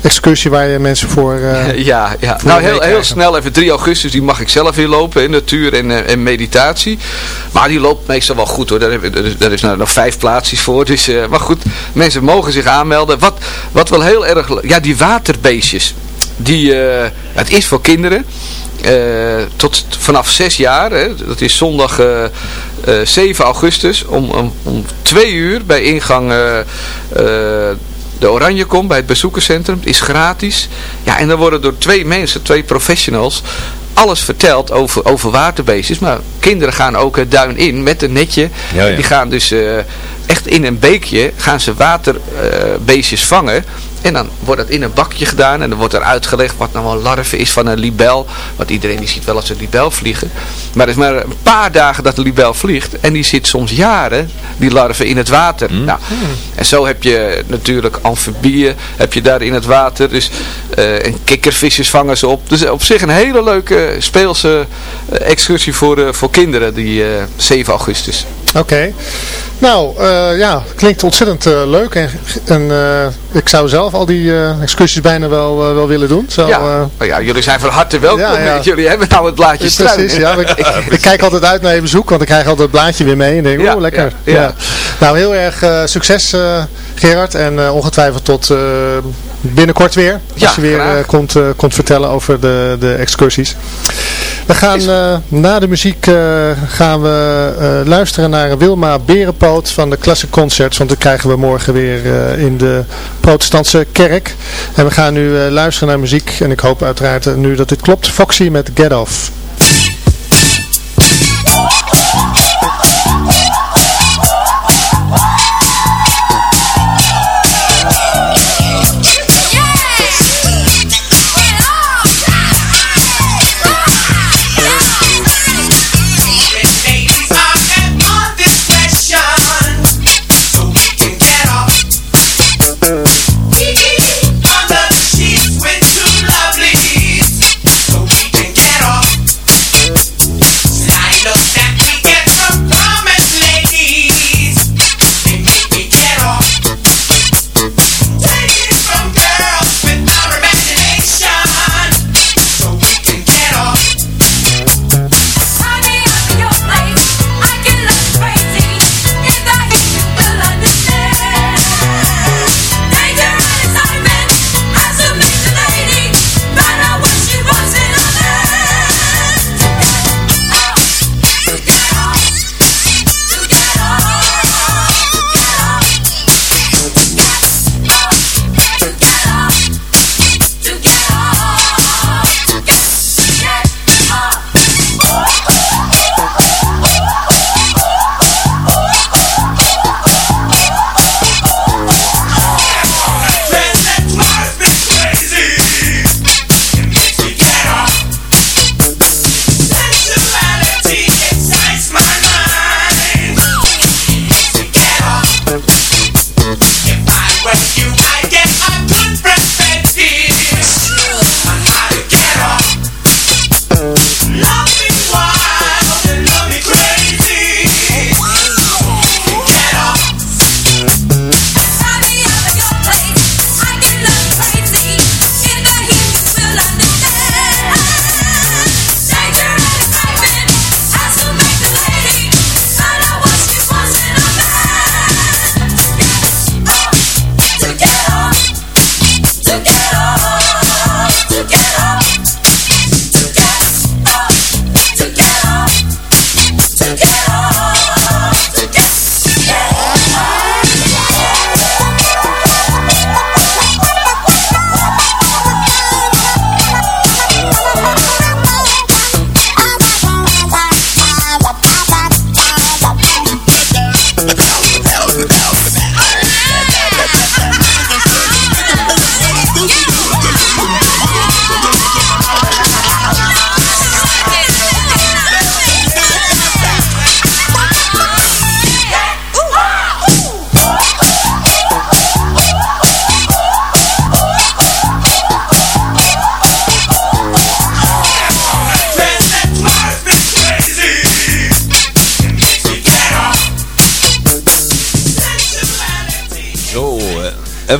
excursie waar je mensen voor... Ja, ja. nou heel, heel snel even 3 augustus, die mag ik zelf inlopen in natuur en, en meditatie. Maar die loopt meestal wel goed hoor, daar, heb, daar, is nou nog vijf plaatsjes voor. Dus, maar goed, mensen mogen zich aanmelden. Wat, wat wel heel erg, ja die waterbeestjes, die, het is voor kinderen. Uh, tot vanaf 6 jaar, hè, dat is zondag uh, uh, 7 augustus, om, om, om 2 uur bij ingang de Oranje komt bij het bezoekerscentrum. Het is gratis. Ja, en dan worden door twee mensen, twee professionals, alles verteld over, over waterbeestjes. Maar kinderen gaan ook het duin in met een netje. Ja, ja. Die gaan dus echt in een beekje, gaan ze waterbeestjes vangen. En dan wordt dat in een bakje gedaan en dan wordt er uitgelegd wat nou een larve is van een libel. Want iedereen die ziet wel als een libel vliegen. Maar het is maar een paar dagen dat een libel vliegt. En die zit soms jaren, die larve, in het water. Mm. Nou, en zo heb je natuurlijk amfibieën, heb je daar in het water. Dus, uh, en kikkervisjes vangen ze op. Dus op zich een hele leuke speelse uh, excursie voor, uh, voor kinderen, die 7 augustus. Oké. Nou, eh, ja, klinkt ontzettend eh, leuk. En, en eh, ik zou zelf al die excursies bijna wel, wel willen doen. Zo, Ja. Nou ja, jullie zijn van harte welkom. Ja, ja. Jullie hebben nou het blaadje struin. Precies, ja. Ik, ik, ik kijk altijd uit naar je bezoek, want ik krijg altijd het blaadje weer mee. En denk, Ja, oeh, lekker. ja, ja. Nou, heel erg succes Gerard. En ongetwijfeld tot binnenkort weer. Ja, als je weer eh, komt, eh, komt vertellen over de, de excursies. We gaan eh, na de muziek gaan we luisteren naar Wilma Berenpoot van de Classic Concerts. Want dat krijgen we morgen weer in de protestantse kerk. En we gaan nu luisteren naar muziek. En ik hoop uiteraard nu dat dit klopt. Foxy met Get Off.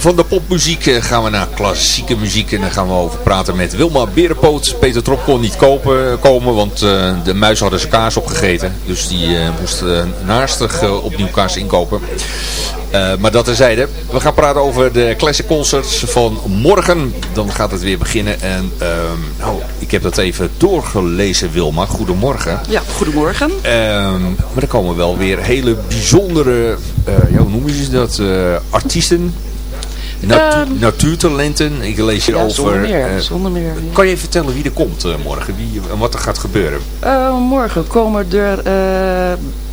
Van de popmuziek eh, gaan we naar klassieke muziek. En dan gaan we over praten met Wilma Berenpoot. Peter Trop kon niet kopen, komen, want eh, de muis hadden zijn kaas opgegeten. Dus die eh, moest naastig opnieuw kaas inkopen. Maar dat terzijde. We gaan praten over de Classic Concerts van morgen. Dan gaat het weer beginnen. En ehm, nou, ik heb dat even doorgelezen, Wilma. Goedemorgen. Ja, goedemorgen. Ehm, maar er komen wel weer hele bijzondere, ja, hoe noemen ze dat, artiesten, natu- Ehm, natuurtalenten. Ik lees hier Ja, over. zonder meer, eh, zonder meer. ja. kan je even vertellen wie er komt eh, morgen wie, en wat er gaat gebeuren? Eh, morgen komen er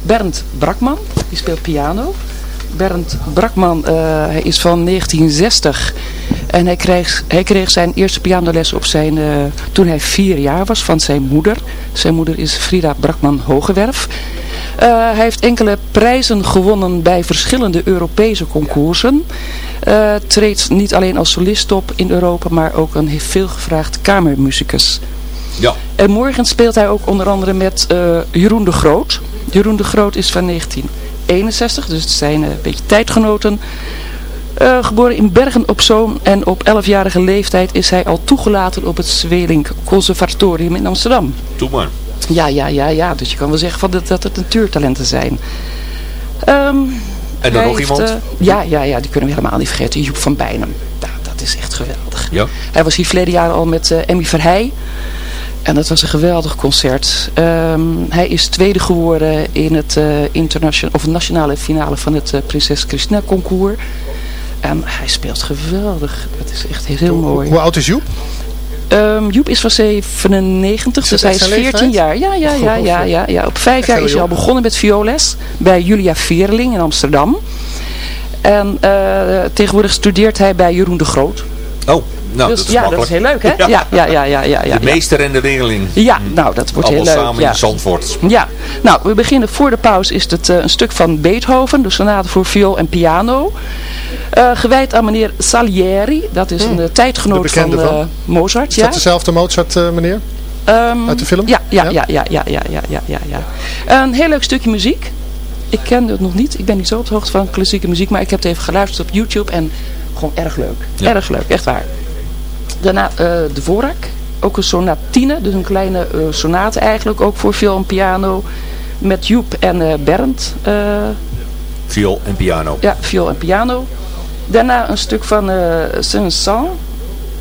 Bernd Brakman, die speelt piano. Bernd Brakman, eh, hij is van 1960 en hij kreeg, hij kreeg zijn eerste pianoles op zijn, eh, toen hij vier jaar was van zijn moeder. Zijn moeder is Frida Brakman Hogewerf. Eh, hij heeft enkele prijzen gewonnen bij verschillende Europese concoursen. Eh, treedt niet alleen als solist op in Europa, maar ook een veel gevraagd kamermuzikus. Ja. En morgen speelt hij ook onder andere met Jeroen de Groot. Jeroen de Groot is van 1961, dus het zijn eh, een beetje tijdgenoten. Eh, geboren in Bergen op Zoom en op 11-jarige leeftijd is hij al toegelaten op het Zwelink Conservatorium in Amsterdam. Doe maar. Ja, ja, ja, ja. Dus je kan wel zeggen van dat, dat het natuurtalenten zijn. Ehm, En dan nog heeft, iemand? eh, ja, ja, ja, die kunnen we helemaal niet vergeten. Joep van Bijnem. Ja, dat is echt geweldig. Ja. Hij was hier verleden jaar al met Emmy Verheij. En dat was een geweldig concert. Ehm, hij is tweede geworden in het, eh internationale, of nationale finale van het eh, Prinses Christina concours. En hij speelt geweldig. Dat is echt heel, mooi. Hoe oud is Joep? Ehm, Joep is van 97, Is dus hij is echt zijn 14 jaar. Ja, ja, ja, ja, ja, ja. Op vijf Echt jaar is hij al begonnen met violes bij Julia Veerling in Amsterdam. En eh, tegenwoordig studeert hij bij Jeroen de Groot. Oh, nou, dus dat is ja, makkelijk. dat is heel leuk, hè? Ja. Ja, ja, ja, ja, ja. ja, de ja. meester en de leerling. Ja, nou, dat wordt Allemaal heel leuk. samen ja. in Zandvoort. Ja, nou, we beginnen voor de pauze is het eh, een stuk van Beethoven, de sonate voor viool en piano. Eh, gewijd aan meneer Salieri, dat is een eh, tijdgenoot van, eh, Mozart. Is ja. dat dezelfde Mozart, eh, meneer? Ehm, Uit de film? Ja, ja, ja, ja, ja, ja, ja, ja, ja, ja. Een heel leuk stukje muziek. Ik kende het nog niet. Ik ben niet zo op de hoogte van klassieke muziek, maar ik heb het even geluisterd op YouTube en gewoon erg leuk. Ja. Erg leuk, echt waar. Daarna eh, de Vorak, ook een sonatine, dus een kleine eh, sonate eigenlijk, ook voor viool en piano. Met Joep en eh, Bernd, Viool en piano. ja, viool en piano. Daarna een stuk van Saint-Saëns,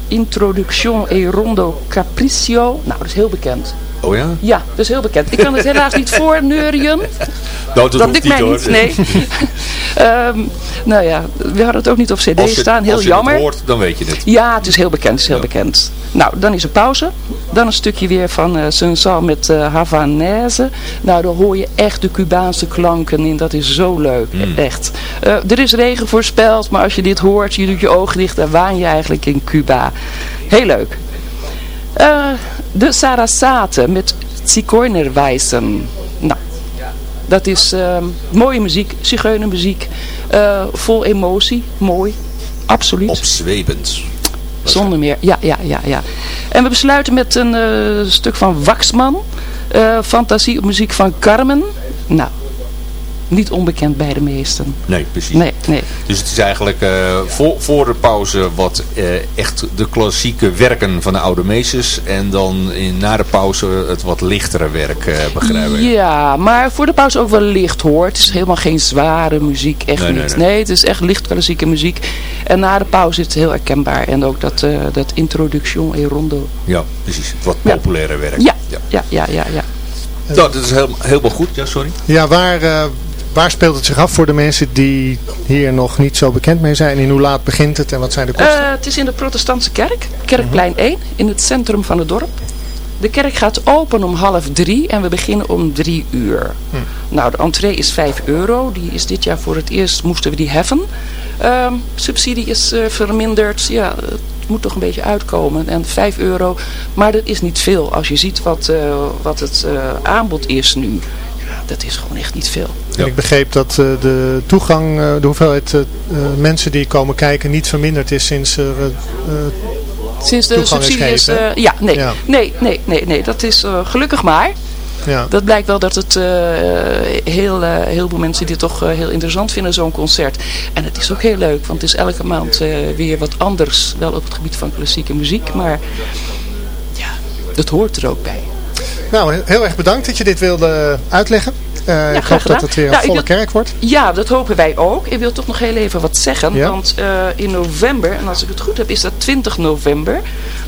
Introduction e Rondo Capriccio. Nou, dat is heel bekend. Oh ja? Ja, dat is heel bekend. Ik kan het helaas niet voorneurien. Nou, dat, Dat niet mij hoor. niet, nee. Ehm, nou ja, we hadden het ook niet op cd Als je, staan. Heel als je jammer. het hoort, dan weet je het. Ja, het is heel bekend. Het is heel bekend. Nou, dan is er pauze. Dan een stukje weer van uh, met uh, Havanaise. Nou, daar hoor je echt de Cubaanse klanken in. Dat is zo leuk. Hmm. Echt. Eh, er is regen voorspeld, maar als je dit hoort, je doet je ogen dicht, dan waan je eigenlijk in Cuba. Heel leuk. Eh, de Sarasate met Zigeunerwijzen. Nou, dat is ehm, mooie muziek, zigeunermuziek, eh, vol emotie, mooi, absoluut. Opzwepend. Zonder meer, ja, ja, ja, ja. En we besluiten met een eh, stuk van Waxman, fantasie op muziek van Carmen. Nou, niet onbekend bij de meesten. Nee, precies. Nee, nee. Dus het is eigenlijk eh, voor, voor de pauze wat eh, echt de klassieke werken van de oude meesters. En dan in, na de pauze het wat lichtere werk, eh begrijp ik. Ja, maar voor de pauze ook wel licht hoor. Het is helemaal geen zware muziek, echt Nee, niet. nee. Nee, het is echt licht klassieke muziek. En na de pauze is het heel herkenbaar. En ook dat, eh dat introduction e rondo. Ja, precies. Het wat Ja. populaire werk. Ja, ja, ja, ja, ja. ja. Nou, dat is heel, helemaal goed. Ja, sorry. Ja, waar, eh, waar speelt het zich af voor de mensen die hier nog niet zo bekend mee zijn? En hoe laat begint het en wat zijn de kosten? Eh, het is in de protestantse kerk, Kerkplein 1, in het centrum van het dorp. De kerk gaat open om half drie en we beginnen om drie uur. Nou, de entree is 5 euro. Die is dit jaar voor het eerst, moesten we die heffen. Ehm, subsidie is eh, verminderd. Ja, het moet toch een beetje uitkomen. En 5 euro, maar dat is niet veel. Als je ziet wat, eh, wat het aanbod is nu. Dat is gewoon echt niet veel. En ik begreep dat eh, de toegang, eh, de hoeveelheid eh, eh, mensen die komen kijken niet verminderd is sinds er eh, eh, Sinds de subsidie is... gegeven, hè? eh, ja, nee, Ja. nee, nee, nee, nee. Dat is eh, gelukkig maar. ja. Dat blijkt wel dat het eh, heel, eh, heel veel mensen dit toch heel interessant vinden, zo'n concert. En het is ook heel leuk, want het is elke maand eh, weer wat anders. Wel op het gebied van klassieke muziek, maar ja, dat hoort er ook bij. Nou, he- heel erg bedankt dat je dit wilde uitleggen. Eh, ik hoop dat het weer een ik volle wil- kerk wordt. Ja, dat hopen wij ook. Ik wil toch nog heel even wat zeggen. Ja? Want eh, in november, en als ik het goed heb, is dat 20 november.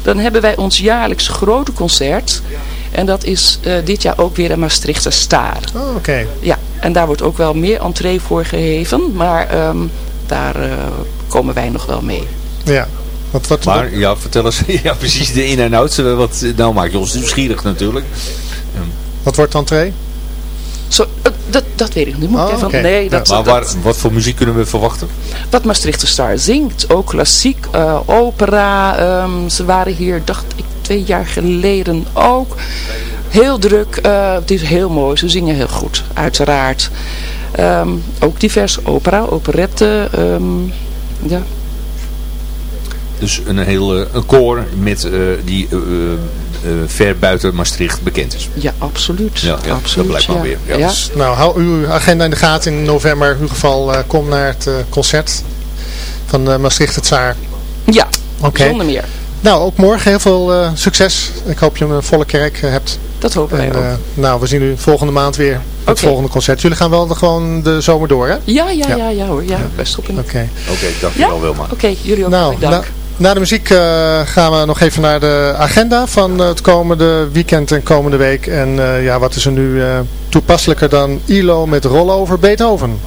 Dan hebben wij ons jaarlijks grote concert. En dat is eh, dit jaar ook weer een Maastrichter Staar. Oh, Oké. Ja, en daar wordt ook wel meer entree voor geheven. Maar ehm, daar eh, komen wij nog wel mee. Ja. Wat, wat, Maar ja, vertel eens. Ja, precies de in- en outs. eh, Wat, nou maak je ons nieuwsgierig natuurlijk. wat wordt entree? Zo, eh, dat, dat weet ik niet. Moet ik Oh, even. Nee, dat, maar dat- wat voor muziek kunnen we verwachten? wat Maastrichter Star zingt. Ook klassiek, eh, opera. ehm, ze waren hier, dacht ik, twee jaar geleden ook. Heel druk. eh, het is heel mooi. Ze zingen heel goed, uiteraard. Ehm, ook divers opera, operette. ehm, ja. Dus een hele een koor met, eh, die eh, eh, ver buiten Maastricht bekend is. Ja, absoluut. Ja, ja, absoluut, dat blijkt maar ja. weer. Ja. Ja. Dus- Nou, hou uw agenda in de gaten in november. In ieder geval eh, kom naar het eh, concert van eh, Maastricht het Zaar. Ja, zonder meer. Nou, ook morgen heel veel eh, succes. Ik hoop je een volle kerk hebt. Dat hopen wij En, ook. eh, nou, we zien u volgende maand weer. Het volgende concert. Jullie gaan wel de, gewoon de zomer door, hè? Ja, ja, Ja. ja, ja hoor. Ja, best op in. Oké. Oké, dankjewel Wilma. Oké, jullie ook. Nou, dank. na, na de muziek eh, gaan we nog even naar de agenda van het komende weekend en komende week. En eh, ja, wat is er nu eh, toepasselijker dan ILO met rollover Beethoven?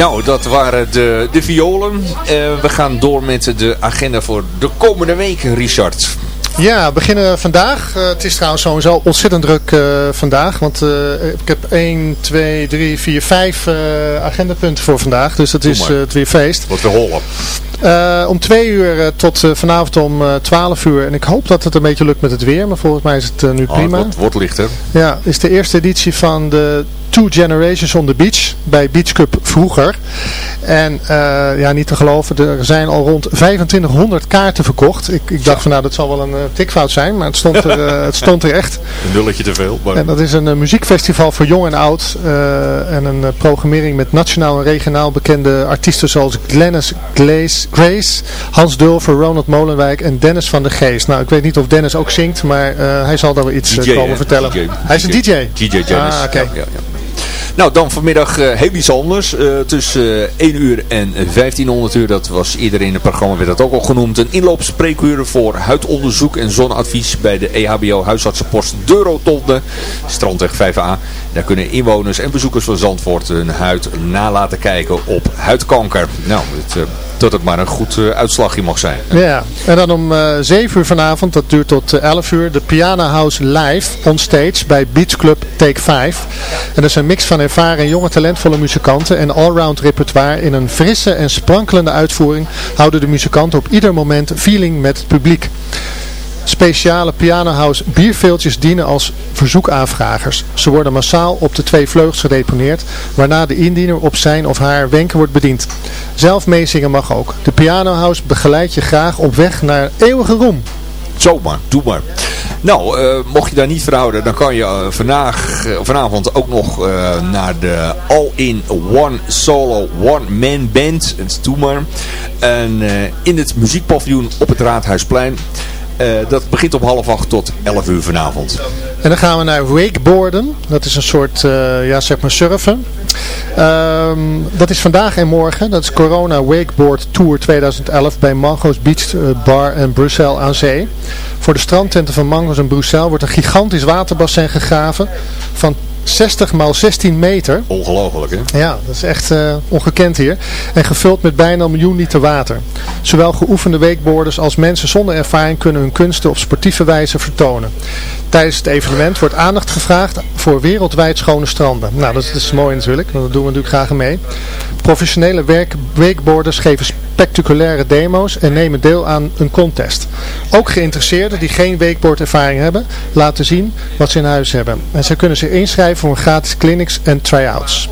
Nou dat waren de, de violen. Eh, we gaan door met de agenda voor de komende week, Richard. Ja, we beginnen vandaag. Eh, het is trouwens sowieso ontzettend druk eh, vandaag. Want ik heb 1, 2, 3, 4, 5 eh, agendapunten voor vandaag. Dus dat is het weer feest. Wat we hollen. Om 2 uur tot vanavond om eh 12 uur. En ik hoop dat het een beetje lukt met het weer. Maar volgens mij is het nu Oh, prima. het wordt, wordt lichter. Ja, is de eerste editie van de Two Generations on the Beach bij Beach Club vroeger. En eh, ja, niet te geloven, er zijn al rond 2500 kaarten verkocht. Ik, ik dacht van nou, dat zal wel een eh, tikfout zijn, maar het stond er, eh, het stond er echt. Een nulletje te veel. Maar... En dat is een muziekfestival voor jong en oud. en een programmering met nationaal en regionaal bekende artiesten zoals Glennis Glaze, Grace, Hans Dulfer, Ronald Molenwijk en Dennis van der Geest. Nou, ik weet niet of Dennis ook zingt, maar hij zal daar wel iets DJ, komen vertellen. DJ. Hij is een DJ. DJ. Ah, oké. Ja. Nou, dan vanmiddag eh, heel iets anders. Eh, tussen eh, 1 uur en 1500 uur, dat was eerder in het programma, werd dat ook al genoemd. Een inloopspreekuur voor huidonderzoek en zonadvies bij de EHBO huisartsenpost De Rotonde, Strandweg 5A. Daar kunnen inwoners en bezoekers van Zandvoort hun huid na laten kijken op huidkanker. Nou, het, eh, dat het maar een goed eh, uitslagje mag zijn. Ja, en dan om eh 7 uur vanavond, dat duurt tot eh, 11 uur, de Piano House live on stage bij Beach Club Take 5. En is een mix van ervaren jonge talentvolle muzikanten en allround repertoire. In een frisse en sprankelende uitvoering houden de muzikanten op ieder moment feeling met het publiek. Speciale Piano House bierveeltjes dienen als verzoekaanvragers. Ze worden massaal op de twee vleugels gedeponeerd, waarna de indiener op zijn of haar wenken wordt bediend. Zelf meezingen mag ook. De Piano House begeleidt je graag op weg naar eeuwige roem. Zomaar, doe maar. Nou, eh, mocht je daar niet verhouden, dan kan je eh, eh, vanavond ook nog naar de All-in-One Solo One-Man Band. Het is Toemer. En in het muziekpaviljoen op het Raadhuisplein. Dat begint om half acht tot elf uur vanavond. En dan gaan we naar wakeboarden. Dat is een soort, ja zeg maar surfen. Ehm, dat is vandaag en morgen. Dat is Corona Wakeboard Tour 2011 bij Mango's Beach eh, Bar en Brussel aan Zee. Voor de strandtenten van Mango's en Brussel wordt een gigantisch waterbassin gegraven van 60 x 16 meter. Ongelooflijk, hè? Ja, dat is echt eh, ongekend hier. En gevuld met bijna een miljoen liter water. Zowel geoefende wakeboarders als mensen zonder ervaring kunnen hun kunsten op sportieve wijze vertonen. Tijdens het evenement wordt aandacht gevraagd voor wereldwijd schone stranden. Nou, dat is, dat is mooi natuurlijk, want dat doen we natuurlijk graag mee. Professionele wakeboarders geven spectaculaire demo's en nemen deel aan een contest. Ook geïnteresseerden die geen wakeboardervaring hebben, laten zien wat ze in huis hebben. En ze kunnen zich inschrijven voor gratis clinics en try-outs.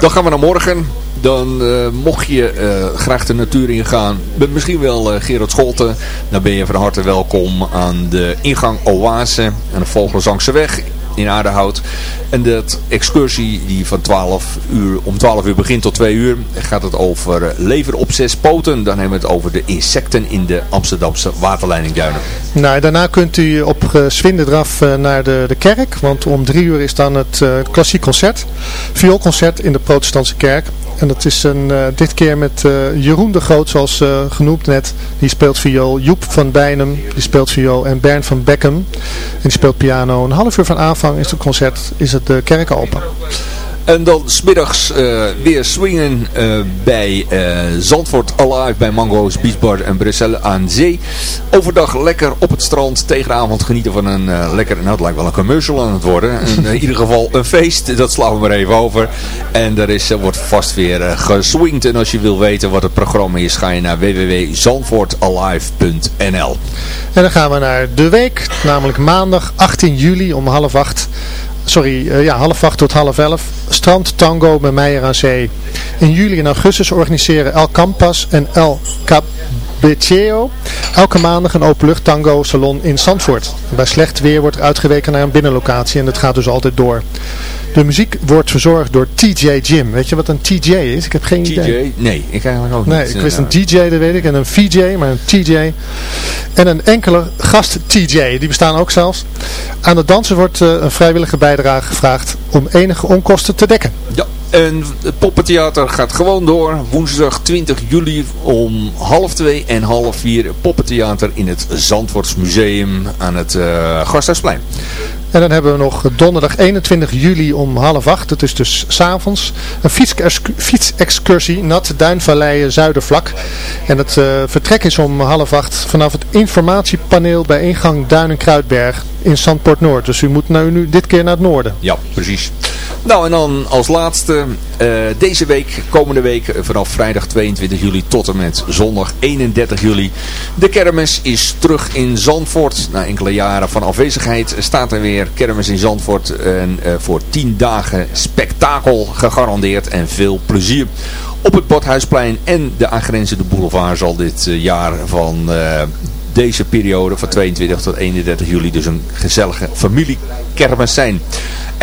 Dan gaan we naar morgen. Dan eh, mocht je eh, graag de natuur ingaan, met misschien wel eh, Gerard Scholten, dan ben je van harte welkom aan de ingang Oase aan de Vogelzangse weg in Aardehout. En dat excursie die van 12 uur, om 12 uur begint tot 2 uur gaat het over eh, lever op zes poten. Dan hebben we het over de insecten in de Amsterdamse waterleidingduinen. Nou, daarna kunt u op uh, zwindendraf uh, naar de, de kerk, want om drie uur is dan het klassiek concert, vioolconcert in de protestantse kerk. En dat is een, uh, dit keer met uh, Jeroen de Groot, zoals uh, genoemd net. Die speelt viool. Joep van Bijnem, die speelt viool. En Bernd van Beckham, en die speelt piano. Een half uur van aanvang is het concert, is het de kerk open. En dan smiddags uh, weer swingen uh, bij uh, Zandvoort Alive bij Mango's Beach Bar en Brussel aan zee. Overdag lekker op het strand. Tegen de avond genieten van een lekker, nou het lijkt wel een commercial aan het worden. in ieder geval een feest, dat slaan we maar even over. En er is, wordt vast weer geswingd. En als je wil weten wat het programma is, ga je naar www.zandvoortalive.nl En dan gaan we naar de week, namelijk maandag 18 juli om half acht sorry, uh, ja, half acht tot half elf. Strand Tango bij Meijer aan Zee. In juli en augustus organiseren El Campas en El Cabeceo elke maandag een openlucht tango salon in Zandvoort. Bij slecht weer wordt er uitgeweken naar een binnenlocatie en dat gaat dus altijd door. De muziek wordt verzorgd door TJ Jim. Weet je wat een TJ is? Ik heb geen TJ? idee. Nee, ik eigenlijk ook nee, niet. ik wist een DJ, dat weet ik. En een VJ, maar een TJ. En een enkele gast TJ. Die bestaan ook zelfs. Aan de dansen wordt uh, een vrijwillige bijdrage gevraagd om enige onkosten te dekken. Ja. En het poppentheater gaat gewoon door. Woensdag 20 juli om half twee en half vier. Poppentheater in het Zandvoortsmuseum aan het uh, Gasthuisplein. En dan hebben we nog donderdag 21 juli om half acht, dat is dus s'avonds, een fietsexcursie Nat Duinvalleien Zuidervlak. En het uh, vertrek is om half acht vanaf het informatiepaneel bij ingang Duin Kruidberg in Zandpoort Noord. Dus u moet nou nu dit keer naar het noorden. Ja, precies. Nou en dan als laatste, uh, deze week, komende week, vanaf vrijdag 22 juli tot en met zondag 31 juli. De kermis is terug in Zandvoort. Na enkele jaren van afwezigheid staat er weer kermis in Zandvoort. En uh, voor 10 dagen spektakel gegarandeerd en veel plezier. Op het Badhuisplein en de aangrenzende boulevard zal dit jaar van deze periode van 22 tot 31 juli dus een gezellige familiekermis zijn.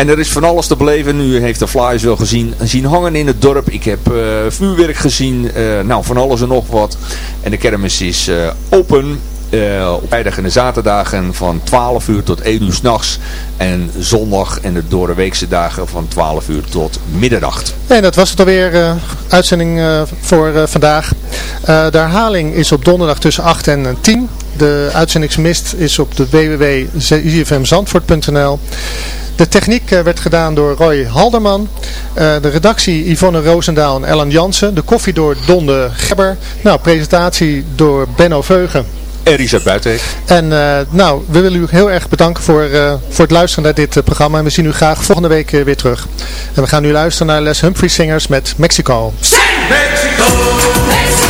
En er is van alles te beleven. U heeft de flyers wel gezien, zien hangen in het dorp. Ik heb uh, vuurwerk gezien. Uh, nou, van alles en nog wat. En de kermis is uh, open. Op vrijdag en de zaterdagen van 12 uur tot 1 uur s'nachts. En zondag en de doordeweekse dagen van 12 uur tot middernacht. En dat was het alweer. Uitzending voor vandaag. de herhaling is op donderdag tussen 8 en 10. De uitzendingsmist is op de www.zfmzandvoort.nl de techniek uh, werd gedaan door Roy Halderman. Uh, de redactie Yvonne Roosendaal en Ellen Jansen. De koffie door Don de Gebber. Nou, presentatie door Benno Veugen. En Richard Buitenhek. En uh, nou, we willen u heel erg bedanken voor, voor het luisteren naar dit programma. En we zien u graag volgende week weer terug. En we gaan nu luisteren naar Les Humphrey Singers met Mexico. Mexico! Mexico!